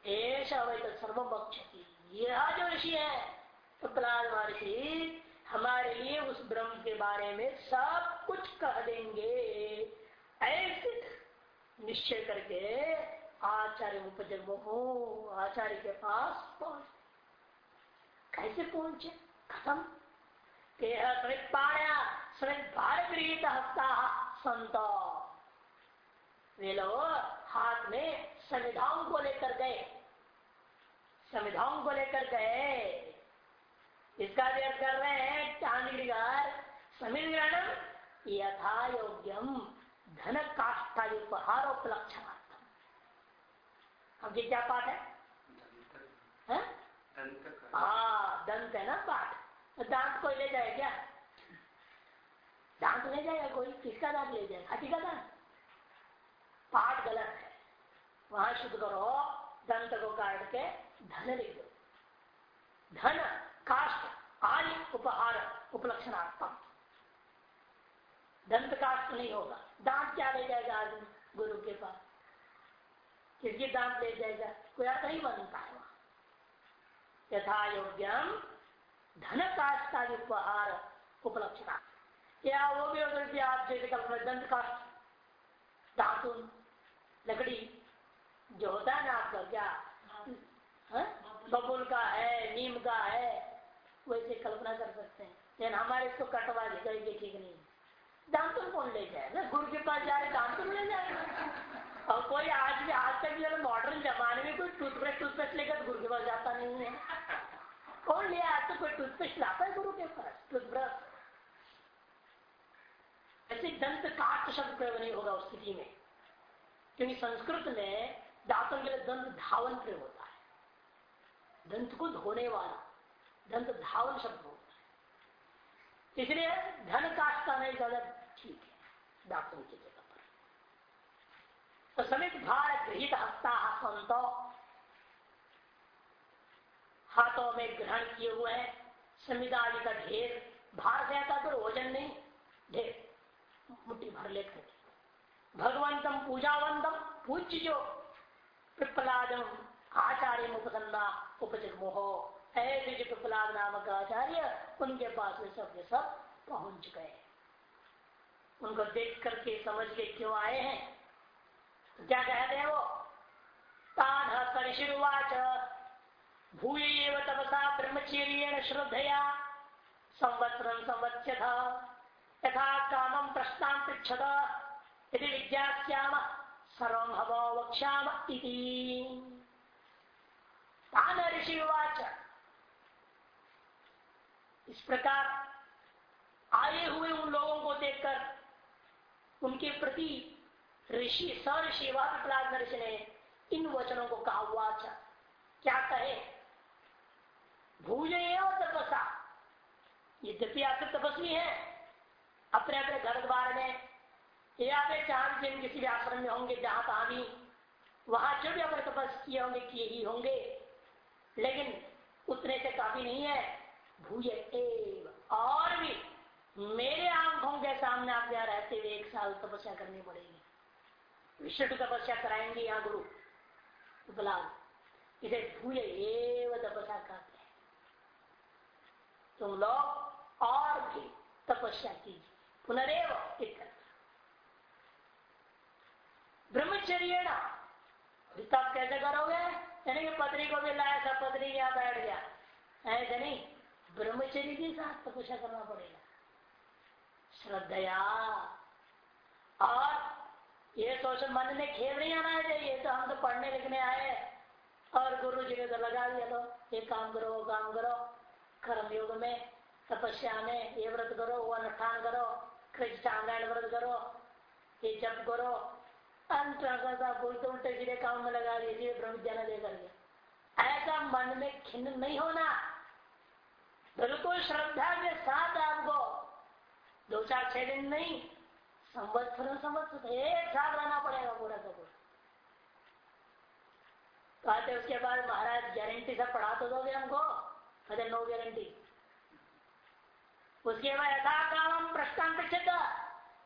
एश अवैत सर्वभक्षति यह जो ऋषि है तो प्रहलाद महर्षि, हमारे लिए उस ब्रह्म के बारे में सब कुछ कह देंगे। ऐसे निश्चय करके आचार्य उपजन्म हो, आचार्य के पास पहुँच। कैसे पहुँचे? खत्म पाया भार गृहित हस्ता, संत। वे लोग हाथ में संविधान को लेकर गए। संविधान को लेकर गए। इसका भी अर्थ कर रहे हैं चांदीगार समिल ग्रहणम यथा योग्यम धन काष्ठा उपहार उपलक्षण अब ये क्या पाठ। है हाँ दंत है ना पाठ। तो दांत कोई ले जाए क्या? दांत ले जाएगा कोई? किसका दांत ले जाए हाथी का दांत? पाठ गलत है। वहाँ शुद्ध करो दंत को काट के धन लिख दो। धन काष्ट आदि उपहार उपलक्षणात्मक दंत काष्ट नहीं होगा। दांत क्या ले जाएगा आदमी गुरु के पास? किसकी दांत ले जाएगा? कोई अर्थ नहीं बनता है वहाँ। यथा योग्यम धन काष्ट का उपहार उपलक्षणा क्या वो भी अगर आप जैसे कल्पना दंत काष्ट धातुन लकड़ी जो होता है ना आपका क्या? हाँ? बबुल का है नीम का है वैसे कल्पना कर सकते हैं। लेकिन हमारे इसको कटवा दे ठीक नहीं। दांतुन कौन ले जाए ना गुरु के पास जा रहे दांतुन ले जाएगा और कोई आज भी आज तक भी मॉडर्न जमाने में कोई टूथब्रश टूथपेस्ट लेकर गुरु के पास जाता नहीं है। कौन ले आज तो कोई टूथपेस्ट लाता है गुरु के पास टूथब्रश ऐसे दंत काट शब्द प्रयोग नहीं होगा उस स्थिति में। क्योंकि संस्कृत में दांतों के लिए दंत धावन प्रयोग होता है। दंत को धोने वाला, दंत धावन शब्द होता है। इसलिए धन काष्टा नहीं ज़्यादा ठीक है, दातुन की जगह पर। तो समित भार गृहित हस्ता संतो हाथों में ग्रहण किए हुए हैं आदि का ढेर, भार से आता तो वज़न नहीं, ढेर, मुट्ठी भर लेकर। भगवंतम पूजावंतम पूज्य जो पिपलादम आचार्य मुपसंदा उपजग मोह ऐसे जो पिपलाद नामक आचार्य, उनके पास में सब सब पहुँच गए। उनको देख करके समझ के क्यों आए हैं? तो क्या कहते हैं वो? तान भूय तपसा ब्रह्मचर्य श्रद्धया। संवत्सर संवत्स्यथ। यथा कामम प्रश्नान पृछत यदि विज्ञास्याम सर्व वक्ष्याम तान ऋषिवाच इस प्रकार आए हुए उन लोगों को देखकर उनके प्रति ऋषि स ऋषि प्रहलाद ऋषि ने इन वचनों को कहा हुआ क्या कहे? भूज तपसा। यद्यपि आप तपस्वी है अपने अपने घर द्वार में या फिर जहाँ भी किसी भी आश्रम में होंगे, जहाँ कहा भी, वहाँ जो भी अपने तपस किए होंगे, किए ही होंगे। लेकिन उतने से काफ़ी नहीं है। भूय और भी मेरे आँखों के सामने आप यहाँ रहते हुए एक साल तपस्या करनी पड़ेगी। विशिष्ट तपस्या कराएँगे यहाँ गुरु। उपलाद इसे भूय एव तपस्या कहते हैं। तुम लोग और भी तपस्या कीजिए। पुनरेव ब्रह्मचर्य तब कैसे करोगे? यानी कि पत्नी को भी लाया सब पत्नी यहाँ बैठ गया। ऐसे नहीं? ब्रह्मचर्य के साथ तपस्या करना पड़ेगा। श्रद्धया। और ये सोच मन में खेल नहीं आना चाहिए तो हम तो पढ़ने लिखने आए और गुरु जी ने तो लगा दिया लो ये काम करो, वो काम करो। कर्म योग में, तपस्या में ये व्रत करो, वो अनुष्ठान करो। कृष्ण व्रत करो। ये जप करो। अंत बोलते उल्टे सीधे काम में लगा लीजिए ब्रह्म ज्ञान ऐसा मन में खिन्न नहीं होना। बिल्कुल श्रद्धा के साथ आपको। दो चार छह दिन नहीं, संवत्सर संवत्सर एक साथ रहना पड़ेगा पूरा का पूरा कहते उसके बाद महाराज गारंटी से पढ़ा तो दोगे हमको? कहते नो गारंटी उसके बाद यथा काम प्रश्न पृछता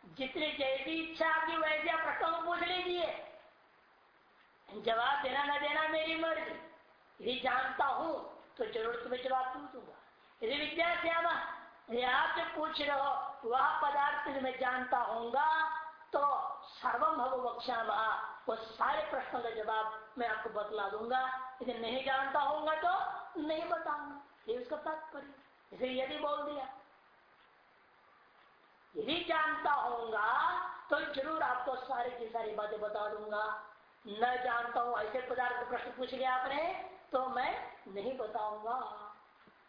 जितनी जैसी इच्छा आपकी, वैसे आप प्रश्नों को पूछ लीजिए। जवाब देना ना देना मेरी मर्ज़ी। यदि जानता हूँ तो ज़रूर तुम्हें जवाब पूछूँगा यदि विद्या श्यामा यदि आप जो पूछ रहे हो, वह पदार्थ मैं जानता होगा तो सर्वम भव बक्षा वो सारे प्रश्नों का जवाब मैं आपको बतला दूँगा। यदि नहीं जानता होगा तो नहीं बताऊँगा। ये उसका तात्पर्य इसलिए यदि बोल दिया यदि जानता होगा तो ज़रूर आपको सारी की सारी बातें बता दूँगा। न जानता हूँ, ऐसे पदार्थ प्रश्न पूछ लिया आपने तो मैं नहीं बताऊँगा।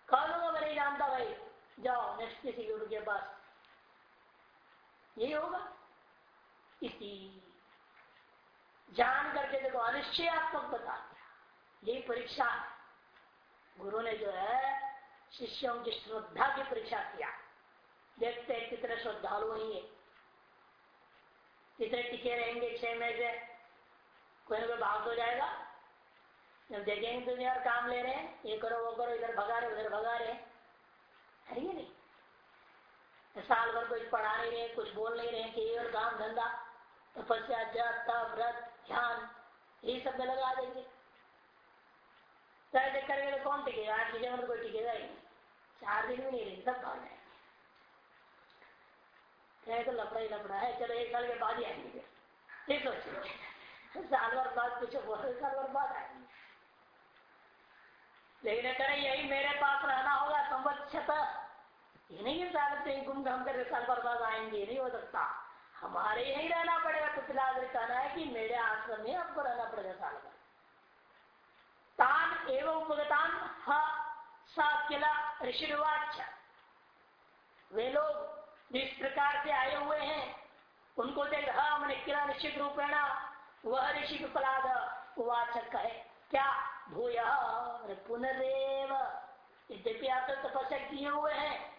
कह दूँगा, मैं नहीं जानता भाई। जाओ नेक्स्ट किसी गुरु के पास। यही होगा। इसी। जान करके देखो अनिश्चयात्मक बता दिया। यही परीक्षा। गुरु ने जो है, शिष्यों की श्रद्धा की परीक्षा किया। देखते हैं कितने श्रद्धालु होंगे कितने टिके रहेंगे? छह में से कोई ना कोई भाग हो जाएगा। जब देखेंगे तुम यार काम ले रहे हैं, ये करो, वो करो, इधर भगा रहे, उधर भगा रहे है। ये नहीं? तो साल भर कुछ पढ़ा नहीं रहे, कुछ बोल नहीं रहे केवल काम धंधा, तपस्या जप तप व्रत, ध्यान, ये सब में लगा देंगे। करके तो कौन टिकेगा? आज की जगह कोई टिकेगा ही चार दिन भी नहीं रहेंगे सब भाग जाएँगे। कहे तो लफड़ा ही लफड़ा है, चलो एक साल के बाद ही आएँगे। है। साल भर बाद कुछ बोले साल भर बाद आएँगे। लेकिन करें यही मेरे पास रहना होगा संवत्सत ये नहीं साल से घूम घाम कर साल भर बाद आएँगे नहीं हो सकता। हमारे यही रहना पड़ेगा। तो फ़िलहाल कहना है कि मेरे आश्रम में आपको रहना पड़ेगा साल भर। तान एवं उपगतान सा किला ऋषिवाच वे लोग जिस प्रकार से आए हुए हैं, उनको देख हम किला निश्चित रूपेण, वह ऋषि प्रहलाद वाचक है क्या? भूय पुनरेव। यद्यपि आप तो तपस्या किए हुए हैं।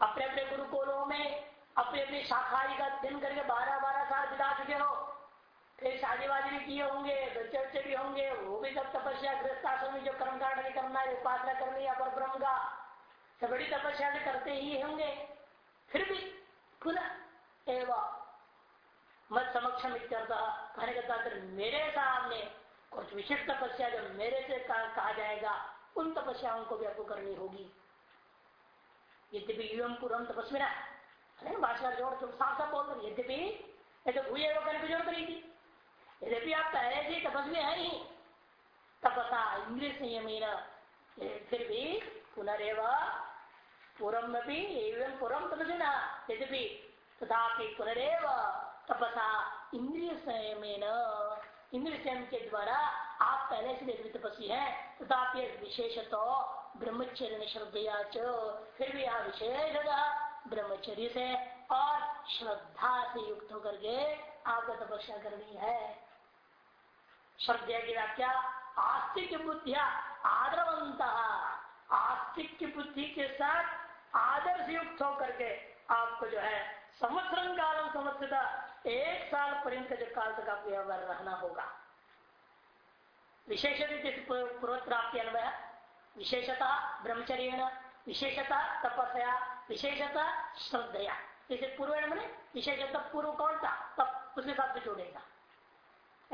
अपने अपने गुरुकुलों में, अपनी अपनी शाखाई का अध्ययन करके बारह बारह साल बिता चुके हो। फिर शादी वादी भी किए होंगे बच्चे भी होंगे, वो भी सब तपस्या गृहस्थाश्रम में जो कर्म कांड करना है, उपासना करनी है, अपर ब्रह्म का। सब बड़ी तपस्या करते ही होंगे। फिर भी पुनः एवं मत समक्षम कहने का तात्पर्य मेरे सामने कुछ विशिष्ट तपस्या जो मेरे से कहा जाएगा, उन तपस्याओं को भी आपको करनी होगी। यद्यपि अरे भाषा जोड़ तुम साफ़ साफ़ बोल रहे यद्यपि तो करने की थी। यद्यपि आप पहले से तपस्वी है ही तपसा फिर भी पुनरेव पूर्व एवं पूर्व तपस्विना यद्यपि तथापि पुनरेव तपसा इंद्रिय संयम इंद्रिय संयम के द्वारा आप पहले से भी तपस्वी है, तथापि विशेष तो ब्रह्मचर्य श्रद्धया फिर भी यहाँ विशेष ब्रह्मचर्य से और श्रद्धा से युक्त होकर के आपको तपस्या करनी है। श्रद्धा की व्याख्या आस्तिक बुद्धिया आदरवंत। आस्तिक की बुद्धि के साथ आदर से युक्त होकर के आपको जो है संवत्सर काल समस्या एक साल पर्यंत जो काल तक आपको व्यवहार रहना होगा। विशेष पूर्वोत्प्राप्ति अन्वय विशेषता ब्रह्मचर्य विशेषता तपस्या, विशेषता श्रद्धया। इसे पूर्व मैंने विशेषता पूर्व कौन था? तब उसके साथ भी जोड़ेगा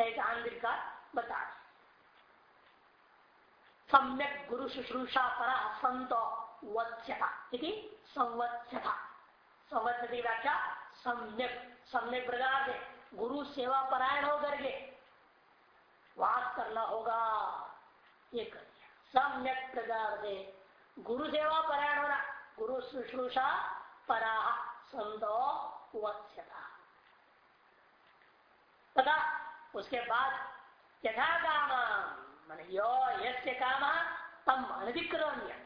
एक आंधिक का बता सम्यक गुरु शुश्रूषा पर संत। वत्स्यता संवत्स्यता। संवत्सती व्याख्या सम्यक। सम्यक प्रकार से गुरु सेवा परायण होकर के वास करना होगा। ये कर सम्यक प्रकार से गुरु सेवा परायण होना। गुरु शुश्रूषा परा संतो वत्स्यता। तथा उसके बाद यथा काम। मान यो काम तम अनधिक्रम्य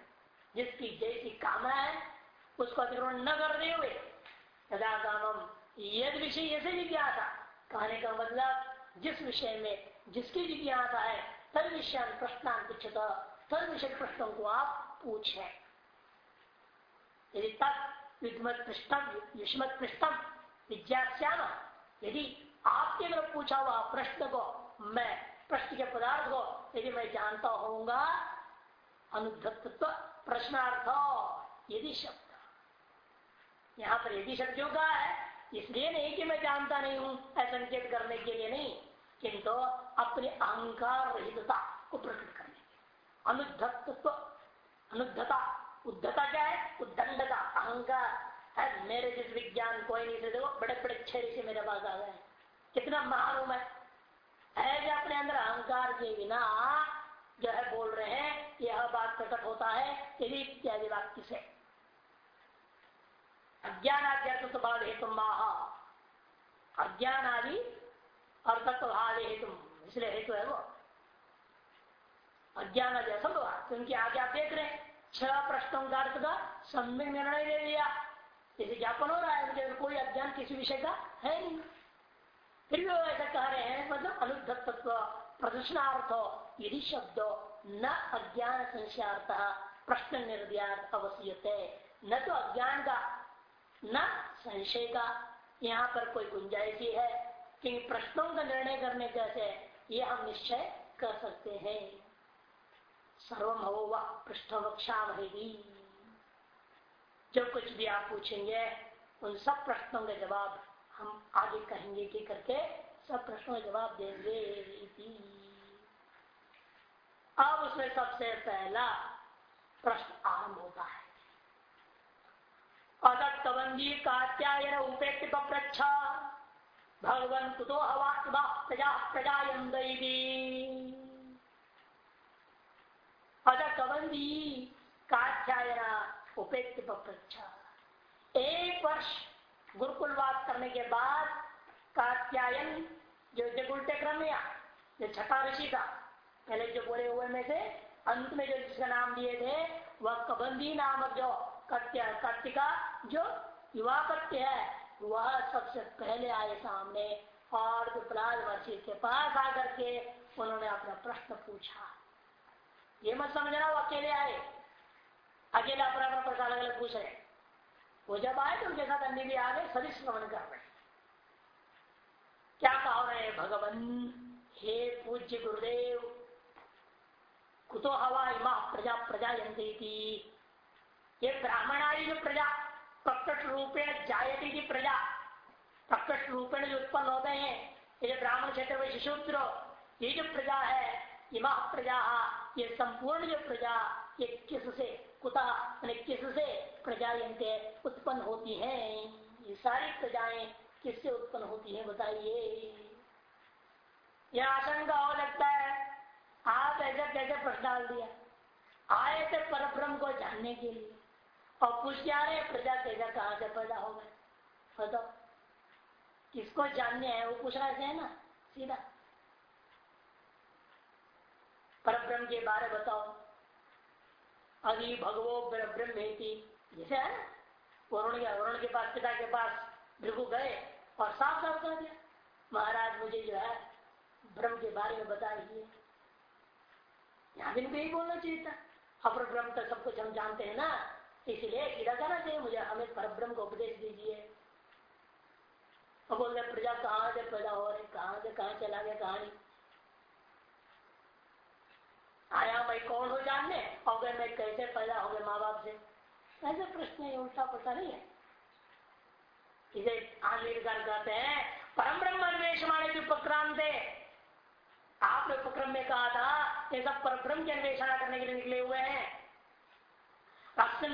जिसकी जैसी कामना है, उसको अतिक्रमण न करते हुए यदा कामम यद विषय ऐसे जिज्ञासा कहने का मतलब जिस विषय में जिसकी जिज्ञासा है तद विषय प्रश्न पृछत तद विषय प्रश्नों को आप पूछे। यदि तक पृष्ठम युष्मत पृष्ठम विज्ञास्याम यदि आपके द्वारा पूछा हुआ प्रश्न को मैं, प्रश्न के पदार्थ को यदि मैं जानता होऊँगा अनुद्धत्व प्रश्नार्थ यदि शब्द। यहाँ पर यदि शब्द जो कहा है, इसलिए नहीं कि मैं जानता नहीं हूँ, ऐसा संकेत करने के लिए नहीं, किंतु अपने अहंकार रहितता को प्रकट करने के अनुद्धत्व, अनुद्धता, उद्धता क्या है? उद्दंडता, अहंकार। है, मेरे जिस विज्ञान कोई नहीं से देखो, बड़े बड़े छेरे से मेरे पास आ गए कितना महान हूँ मैं। अपने अंदर अहंकार के बिना जो है बोल रहे हैं यह बात प्रकट होता है, यदि इत्यादि वाक्य से अज्ञान आध्यात्म भाव हेतु अज्ञान आदि और तत्व भाव हेतु इसलिए हेतु है वो। अज्ञान आदि असंभव, क्योंकि आगे आप देख रहे हैं, छह प्रश्नों का अर्थ का सम्यक निर्णय ले लिया। जैसे ज्ञापन हो रहा है, मुझे कोई अज्ञान किसी विषय का है नहीं। फिर भी वो ऐसा कह रहे हैं मतलब अनुद्धत्व प्रदर्शनार्थ यदि शब्द न अज्ञान संशयार्थ प्रश्न निर्दयार्थ अवश्य न तो अज्ञान का, न संशय का यहाँ पर कोई गुंजाइश ही है कि प्रश्नों का निर्णय करने कैसे ये हम निश्चय कर सकते हैं। सर्वम हो व पृष्ठवक्षा जो कुछ भी आप पूछेंगे, उन सब प्रश्नों के जवाब हम आगे कहेंगे कि करके सब प्रश्नों जवाब देंगे अब उसमें सबसे पहला प्रश्न आरंभ होता है। अदत्तवंदी कात्यायन उपेक्षित प्रच्छ। भगवन कुतो हवा प्रजा प्रजायन अदत्तवंदी कात्यायन उपेक्षित प्रच्छ। एक वर्ष गुरुकुलवास करने के बाद कात्यायन जो उल्टे क्रम में जो छठा ऋषि था पहले जो बोले हुए में से, अंत में जो जिसका नाम दिए थे, वह कबंदी नामक जो कत्य कत्या जो युवा कत्य है, वह सबसे पहले आए सामने और विपलाद वर्षी के पास आकर के उन्होंने अपना प्रश्न पूछा। ये मत समझना, वो अकेले आए। अकेले अपना अपना प्रश्न अलग अलग पूछ रहे वो जब आए तो उनके साथ अन्य भी आ गए, सभी श्रवण कर रहे क्या कह रहे भगवन? हे पूज्य गुरुदेव, कुतो हवा इमा प्रजा प्रजा थी ये ब्राह्मणारी जो प्रजा, प्रकट रूपेण जायती की प्रजा, प्रकट रूपेण जो उत्पन्न होते हैं, ये जो ब्राह्मण क्षेत्र में शिशुद्र, ये जो प्रजा है, इमा प्रजा, ये संपूर्ण जो प्रजा, ये किस किससे, कुता किससे प्रजायंते उत्पन्न होती है? ये सारी प्रजाएँ किससे उत्पन्न होती है, बताइए। यह आशंका हो लगता है। आप ऐसे कैसे प्रश्न डाल दिया? आए थे परब्रह्म को जानने के लिए। और पूछ रहे प्रजा कैसा कहाँ से पैदा हो गए? बताओ। किसको जानने है वो पूछ रहे थे ना? सीधा। परब्रह्म के बारे बताओ। अभी भगवो ब्रह्म जैसे है वरुण के वरुण के पास पिता के पास भृगु गए। और साफ़ साफ़ कह दिया, महाराज, मुझे जो है ब्रह्म के बारे में बताइए यहाँ भी यही बोलना चाहिए था। अपर ब्रह्म तक सब कुछ हम जानते हैं ना, इसलिए सीधा कहना चाहिए मुझे। हमें पर ब्रह्म को उपदेश दीजिए। और बोल रहे, प्रजा कहाँ से पैदा हो रही? कहाँ से, कहाँ चला गया कहा आया, मैं कौन हो जानने? हो गए, मैं कैसे पैदा हो गए माँ बाप से? ऐसे प्रश्न उल्टा पता नहीं है। इसे आंग्लिकार कहते हैं। परम ब्रह्म अन्वेष माने की उपक्रांत आपने उपक्रम में कहा था ये सब पर ब्रह्म की अन्वेषणा करने के लिए निकले हुए हैं।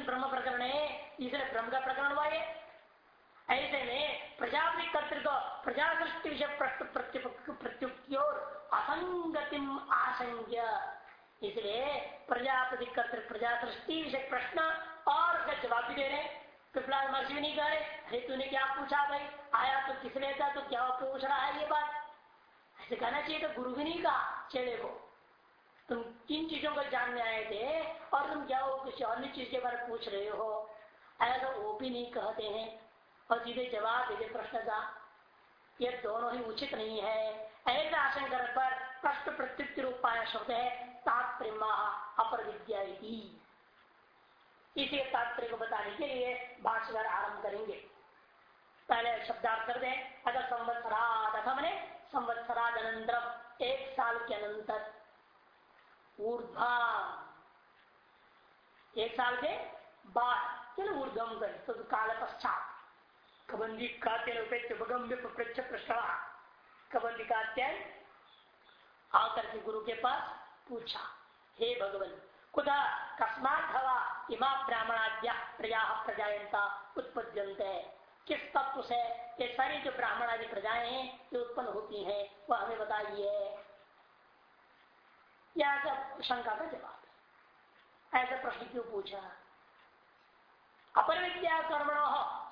ब्रह्म प्रकरण है इसलिए ब्रह्म का प्रकरण हुआ ये। ऐसे में प्रजापति कर्तृत्व, प्रजा सृष्टि विषय प्रत्युक्ति और असंगतिम आशंक्य। इसलिए प्रजापति कर्तृ प्रजा सृष्टि विषय प्रश्न और जवाब भी दे रहे पिपला महर्षि भी नहीं कह रहे अरे तूने क्या पूछा भाई? आया तो किस था? तो क्या पूछ रहा है ये बात? ऐसे कहना चाहिए तो गुरु भी नहीं कहा, चेले को। तुम किन चीज़ों को जानने आए थे? और तुम क्या वो किसी अन्य चीज़ के बारे में पूछ रहे हो? ऐसा वो भी नहीं कहते हैं। और सीधे जवाब देते प्रश्न का ये दोनों ही उचित नहीं है। ऐसे आशंका पर प्रश्न प्रत्युत्तर उपाय शब्द है तात्प्रिमा अपर विद्या इसी तात्पर्य को बताने के लिए भाषकर आरंभ करेंगे। पहले शब्दार्थ कर दें, अगर संवत्सराद अथवा मैंने संवत्सराद अनंतर एक साल के अनंतर ऊर्धा एक साल के बाद चलो ऊर्धम कर? तो काल पश्चात। कबंदी का प्रच्छ प्रश्न। कबंदी का आकर के गुरु के पास पूछा, हे भगवान कुदा कस्मात हवा इमा ब्राह्मणाद्या प्रजा प्रजायंता उत्पद्यंत किस तत्व से ये सारी जो ब्राह्मण आदि प्रजाएँ हैं जो उत्पन्न होती हैं, वह हमें बताइए। यह सब शंका का जवाब ऐसा प्रश्न क्यों पूछा? अपर विद्या कर्मण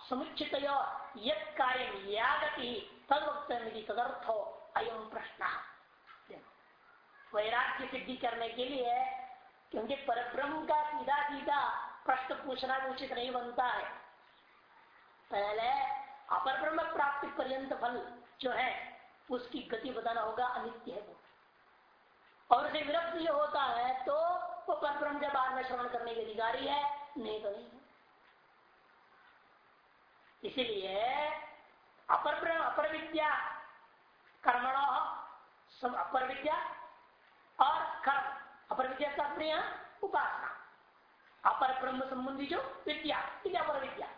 समुचित यद कार्य यागति तदवक्त तदर्थ अयम प्रश्न। वैराग्य सिद्धि करने के लिए क्योंकि परब्रह्म का सीधा सीधा प्रश्न पूछना उचित नहीं बनता है। पहले अपर ब्रह्म प्राप्ति पर्यंत फल जो है, उसकी गति बताना होगा, अनित्य है वो। और उसे विरक्त ये होता है तो वो पर ब्रह्म के बाद में श्रवण करने के अधिकारी है, नहीं तो नहीं है। इसीलिए अपर ब्रह्म अपर विद्या कर्मण अपर विद्या और कर्म। अपर विद्या का अपने यहाँ उपासना। अपर ब्रह्म संबंधी जो विद्या अपर विद्या।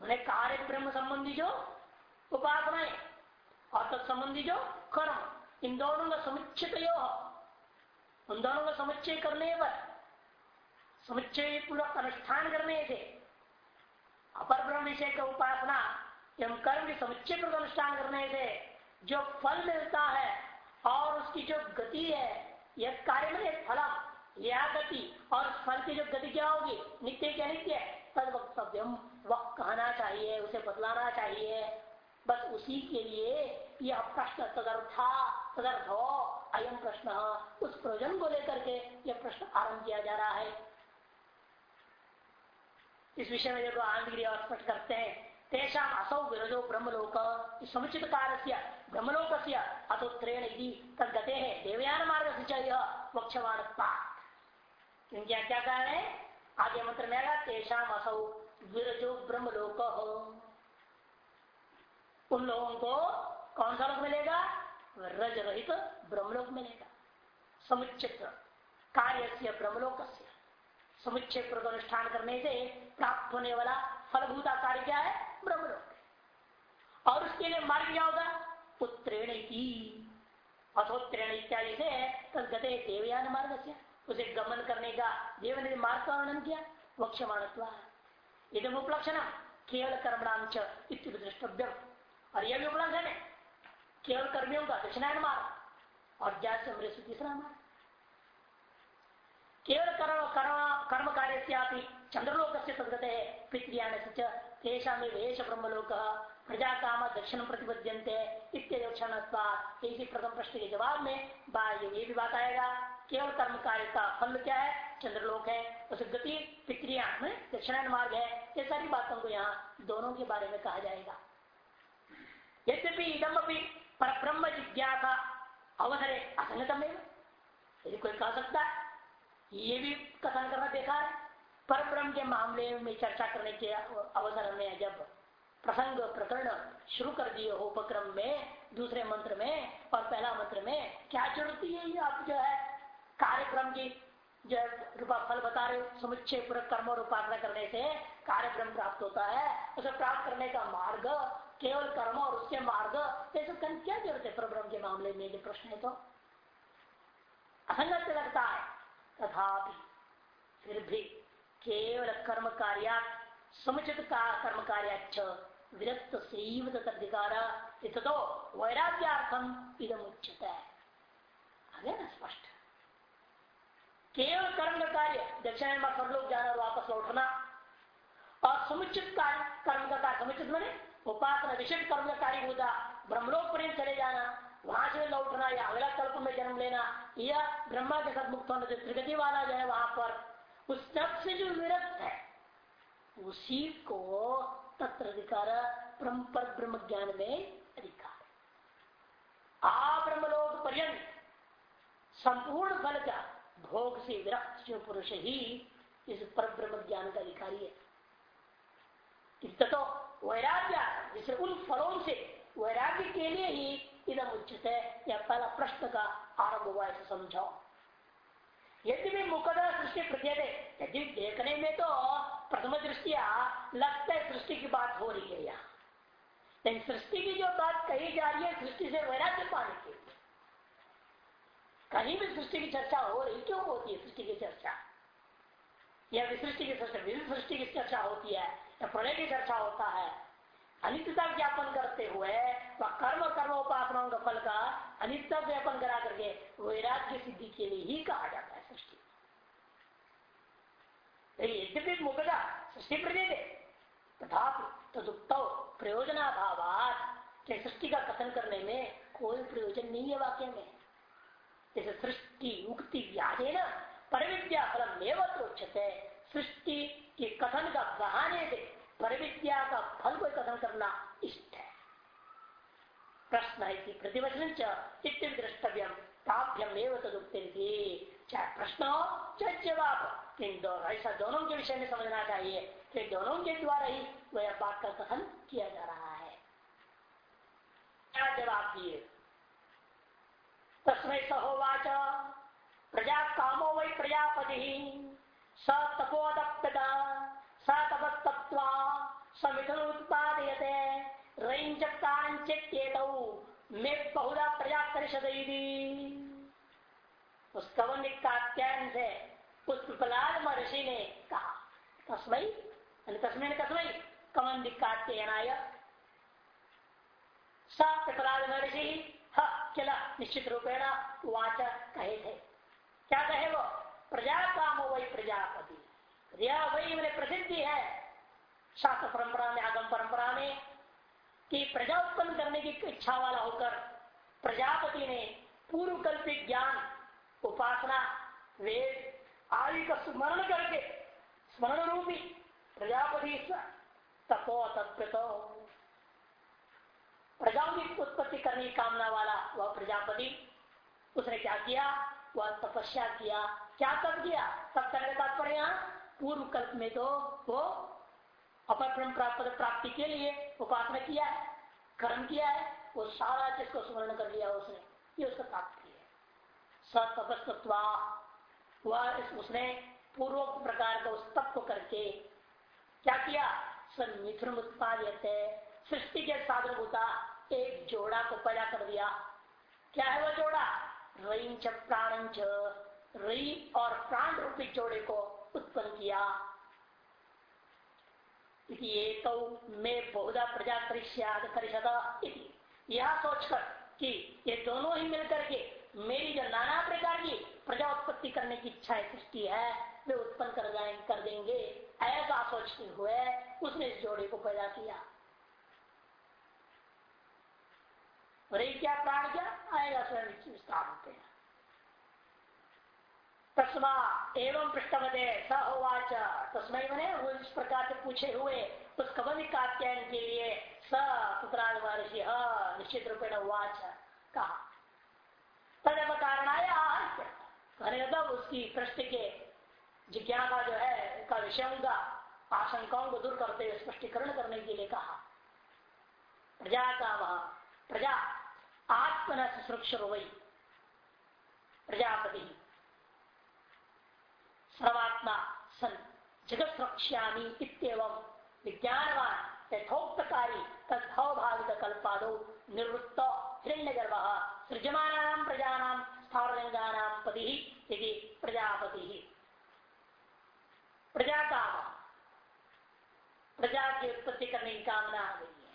मैंने कार्य ब्रह्म संबंधी जो उपासनाएँ और तत्संबंधी जो कर्म, इन दोनों का समुचित उन दोनों का समुच्चय करने पर, समुच्चय पूर्वक अनुष्ठान करने से, अपर ब्रह्म विषय का उपासना एवं कर्म के समुच्चय पूर्वक अनुष्ठान करने से, जो फल मिलता है और उसकी जो गति है कार्य में फलम यह गति। और फल की जो गति क्या होगी? नित्य क्या नित्य तद वक्तव्यम वक्त कहना चाहिए, उसे बदलाना चाहिए। बस उसी के लिए यह प्रश्न तदर्था तदर्थ हो अयम प्रश्न। उस प्रयोजन को लेकर के यह प्रश्न आरंभ किया जा रहा है। इस विषय में देखो आंध्र और स्पष्ट करते हैं। तेषा असौ विरोधो ब्रह्मलोक। समुचित कार्य ब्रह्मलोक से अतोत्रेण तदगते है देवयान मार्ग से चाहिए वक्षवाण क्योंकि क्या कह रहे हैं आगे मंत्र में आगा तेषाम असौ विरजो ब्रह्मलोक। हो उन लोगों को कौन सा लोक मिलेगा? रज रहित ब्रह्मलोक मिलेगा। समुचित कार्य से ब्रह्मलोक से समुच्चय अनुष्ठान करने से प्राप्त होने वाला फलभूता कार्य क्या है? ब्रह्मलोक। और उसके लिए मार्ग क्या होगा? पुत्रेण अथोत्रेण इत्यादि से तदगते देवयान मार्ग से उसे गमन करने का देव ने मार्ग का वर्णन किया? वक्षमाण इधम उपलक्षण केवल कर्मणाम द्रष्टव्य और यह भी उपलक्षण है। केवल कर्मियों का दक्षिणायन मार्ग और जैसे मृत्यु तीसरा मार्ग। केवल कर्म कार्य से चंद्रलोक से तदगत है पितृयान तेषा में वेश ब्रह्मलोक प्रजा काम दक्षिण प्रतिबद्यंते इसी प्रथम प्रश्न के जवाब में। ये भी बात आएगा केवल कर्म कार्य का फल क्या है? चंद्रलोक है। उस गति पित्रिया में दक्षिणायन मार्ग है। ये सारी बातों को यहाँ दोनों के बारे में कहा जाएगा। यद्यपि इदम अपनी पर ब्रह्म जिज्ञासा अवसर असंगतम यदि कोई कह सकता है, ये भी कथन करना देखा है। पर ब्रह्म के मामले में चर्चा करने के अवसर में जब प्रसंग प्रकरण शुरू कर दिए हो उपक्रम में, दूसरे मंत्र में और पहला मंत्र में, क्या ज़रूरत है आप जो है? कार्यक्रम की जो रूपा फल बता रहे समुच्चय पूर्व कर्म और उपासना करने से कार्यक्रम प्राप्त होता है। उसे प्राप्त करने का मार्ग, केवल कर्म और उसके मार्ग, ये सब क्या ज़रूरत है परब्रह्म के मामले में जो प्रश्न है तो? असंगत लगता है। तथापि, फिर भी केवल कर्म कार्य समुचित का कर्म कार्य विरक्त से तदिकार तो वैराग्यार्थम इदम उचित है आगे ना स्पष्ट। केवल कर्म का कार्य दक्षिण में लोग जाना वापस लौटना और समुचित कार्य कर्म का कार्य समुचित मैंने उपासना विशिष्ट कर्म का कार्य होता ब्रह्मलोक पर चले जाना, वहाँ से लौटना या अगला कल्प में जन्म लेना या ब्रह्मा के साथ मुक्त होना जो त्रिगति वाला जो है वहाँ पर उस सबसे जो विरक्त है उसी को तत्र अधिकार पर ब्रह्म ज्ञान में अधिकार आ ब्रह्मलोक पर्यंत संपूर्ण फल का भोग से विरक्त जो पुरुष ही इस पर ब्रह्म ज्ञान का अधिकारी है। तो वैराग्य, जिसे उन फलों से वैराग्य के लिए ही इधम उचित है, या पहला प्रश्न का आरंभ हुआ ऐसा समझाओ यदि भी मुकदमा सृष्टि प्रत्यय यदि देखने में तो प्रथम दृष्टिया लगता है सृष्टि की बात हो रही है यहाँ। लेकिन सृष्टि की जो बात कही जा रही है, सृष्टि से वैराग्य पाने की कहीं भी सृष्टि की चर्चा हो रही, क्यों होती है सृष्टि की चर्चा? या विसृष्टि की चर्चा विभिन्न सृष्टि की चर्चा होती है, या प्रलय की चर्चा होता है, अनित्यता ज्ञापन करते हुए वह कर्म कर्म उपासनाओं का फल का अनित्य ज्ञापन करा करके वैराग्य सिद्धि के लिए ही कहा जाता है। यद्यपि मुकदा सृष्टि प्रदे तथा तदुक्त प्रयोजनाभाव सृष्टि का कथन करने में कोई प्रयोजन नहीं है वाक्य में। जैसे सृष्टि मुक्ति व्याधे न पर विद्या फलम उच्चते सृष्टि के कथन का बहाने से पर विद्या का फल को कथन करना इष्ट है। प्रश्न है प्रतिवचन चित्त द्रष्टव्यम एवं तदुक्ति चाहे प्रश्न हो चाहे जवाब। इन दो ऐसा दोनों के विषय में समझना चाहिए कि दोनों के द्वारा ही वह बात का कथन किया जा रहा है। क्या जवाब दिए? तस्मय सहोवाच। प्रजा कामो वही प्रजापति। स तपोदप्तदा। स तपस्तप्वा समिथुन उत्पादयते बहुधा प्रजा परिषद उस कवनिक का अत्ययन से उस प्रहलाद महर्षि ने कहा तस्मय तस्मय तस्मय कवनिक का अत्ययनाय प्रहलाद महर्षि चला, निश्चित रूपेण वाच कहे थे। क्या कहे वो? प्रजा काम हो वही प्रजापति। यह वही मैंने प्रसिद्धि है। शास्त्र परंपरा में, आगम परंपरा में, कि प्रजा उत्पन्न करने की इच्छा वाला होकर प्रजापति ने पूर्व कल्पित ज्ञान, उपासना, वेद आदि का स्मरण करके, स्मरण रूपी प्रजापति तपो तत्व प्रजाओं की उत्पत्ति करने की कामना वाला वह प्रजापति, उसने क्या किया? वह तपस्या किया। क्या तब किया? तब करने का तात्पर्य पूर्व कल्प में तो वो अपर ब्रह्म प्राप्त प्राप्ति के लिए उपासना किया है, कर्म किया है, वो सारा चीज़ को स्मरण कर लिया उसने, ये उसका प्राप्ति है। सतपस्तवा वह उसने पूर्व प्रकार का उस तत्व करके क्या किया? सन मिथुन उत्पादित सृष्टि के साधन होता एक जोड़ा को पैदा कर दिया। क्या है वह जोड़ा? रई च, प्राण रई और प्राण रूपी जोड़े को उत्पन्न किया। तो में बहुधा प्रजा परिषद यह सोचकर कि ये दोनों ही मिलकर के मेरी जो नाना प्रकार की प्रजा उत्पत्ति करने की इच्छा है सृष्टि है, वे उत्पन्न कर जाएँगे कर देंगे। ऐसा सोचते हुए उसने इस जोड़े को पैदा किया। और ये क्या प्राण क्या? आएगा स्वयं विस्तार होते हैं। तस्मा एवं पृष्ठवदे सहोवाच तस्मय मैंने इस प्रकार से पूछे हुए उस कवि कात्यायन के लिए स निश्चित रूपेण वाच कहा। तदव कारण आया कहने मतलब उसकी प्रश्न के जिज्ञासा जो है का विषयों का आशंकाओं को दूर करते हुए स्पष्टीकरण करने के लिए कहा। प्रजा का वह, प्रजा आत्मन सुरक्ष वही प्रजापति, सर्वात्मा सन जगत रक्ष्यामी इतम विज्ञानवान, यथोक्तकारी तद्भावित कल्पादो निवृत्त हिरण्य गर्भ सृजमान प्रजा स्थावरलिंगा पति यदि प्रजापति। प्रजा का प्रजा की उत्पत्ति करने की कामना आ गई है।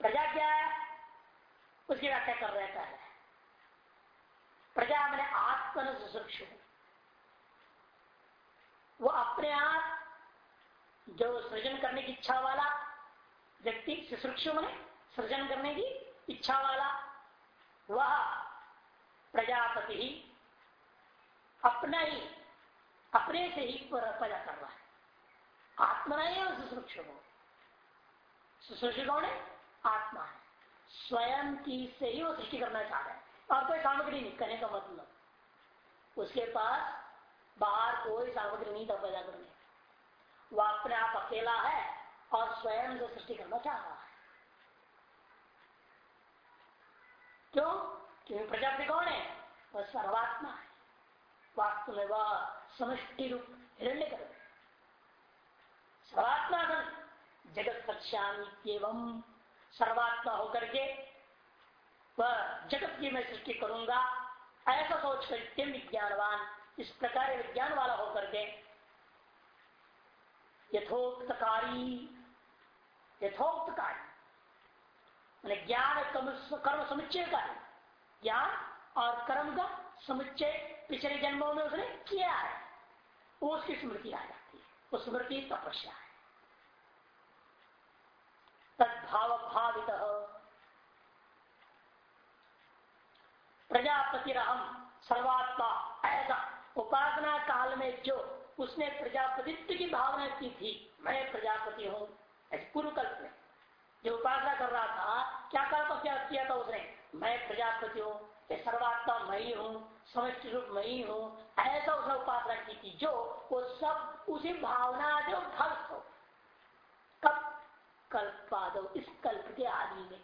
प्रजा क्या है? उसकी व्याख्या कर रहे है। प्रजा मैंने आत्मन सुरक्षु वो अपने आप जो सृजन करने की इच्छा वाला व्यक्ति सुरक्षु मैंने सृजन करने की इच्छा वाला वह प्रजापति ही अपना ही, अपने से ही पैदा कर रहा है। आत्मा ही है सुसुक्षु सुसुक्षु कौन है? आत्मा है। स्वयं की से ही वो सृष्टि करना चाह रहा है। और कोई सामग्री नहीं करने का मतलब। उसके पास बाहर कोई सामग्री नहीं था पैदा करने। वह अपने आप अकेला है और स्वयं से सृष्टि करना चाह रहा है। क्यों क्योंकि प्रजापति कौन है? वह सर्वात्मा है। वास्तव में वह समष्टि रूप हिरण्य कर सर्वात्मा जगत सक्षामी एवं सर्वात्मा होकर के वह जगत की मैं सृष्टि करूँगा। ऐसा सोच कर विज्ञानवान, इस प्रकार विज्ञान वाला होकर के यथोक्तकारी यथोक्तकारी ज्ञान कर्म समुच्चय का है। ज्ञान और कर्म का समुच्चय पिछले जन्मों में उसने किया है। उसकी स्मृति आ जाती है। वो स्मृति तपस्या है। तद्भाव भावित प्रजापति रहम सर्वात्मा ऐसा उपासना काल में जो उसने प्रजापतित्व की भावना की थी, मैं प्रजापति हूँ पूर्व कल्प में। जो उपासना कर रहा था, क्या कल्प क्या किया था उसने? मैं प्रजापति हूँ सर्वात्मा मई ही समष्टि रूप मैं ही ऐसा उसने उपासना की थी, जो वो सब उसी भावना जो ध्वस्त हो। कब? कल्पादो इस कल्प के आदि में।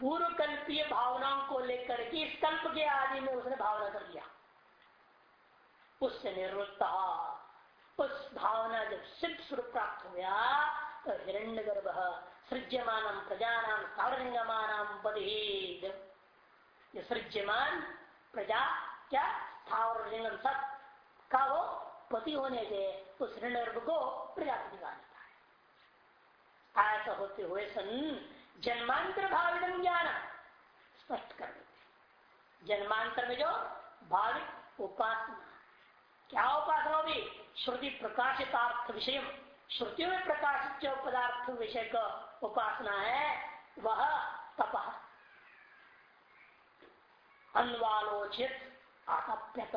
पूर्व कल्पीय भावनाओं को लेकर के इस कल्प के आदि में उसने भावना कर लिया उससे निवृत्त उस भावना जब सिद्ध स्वरूप प्राप्त हो गया तो हिरण्य गर्भ सृज्यमान प्रजानाम स्थावरंगमान पदी। सृज्यमान प्रजा क्या? स्थावर लिंगम सब का वो पति होने से उस हिरण्य गर्भ को प्रजापति कहा है। ऐसा होते हुए सन जन्मांतर भावित ज्ञान स्पष्ट कर देते जन्मांतर में जो भावित उपासना क्या उपासना होगी श्रुति प्रकाशितार्थ विषय। श्रुतियों में प्रकाशित जो पदार्थ विषय का उपासना है, वह तप। अन्वालोचित आतप्यत।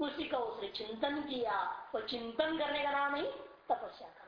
उसी का उसने चिंतन किया। वो चिंतन करने का नाम ही तपस्या का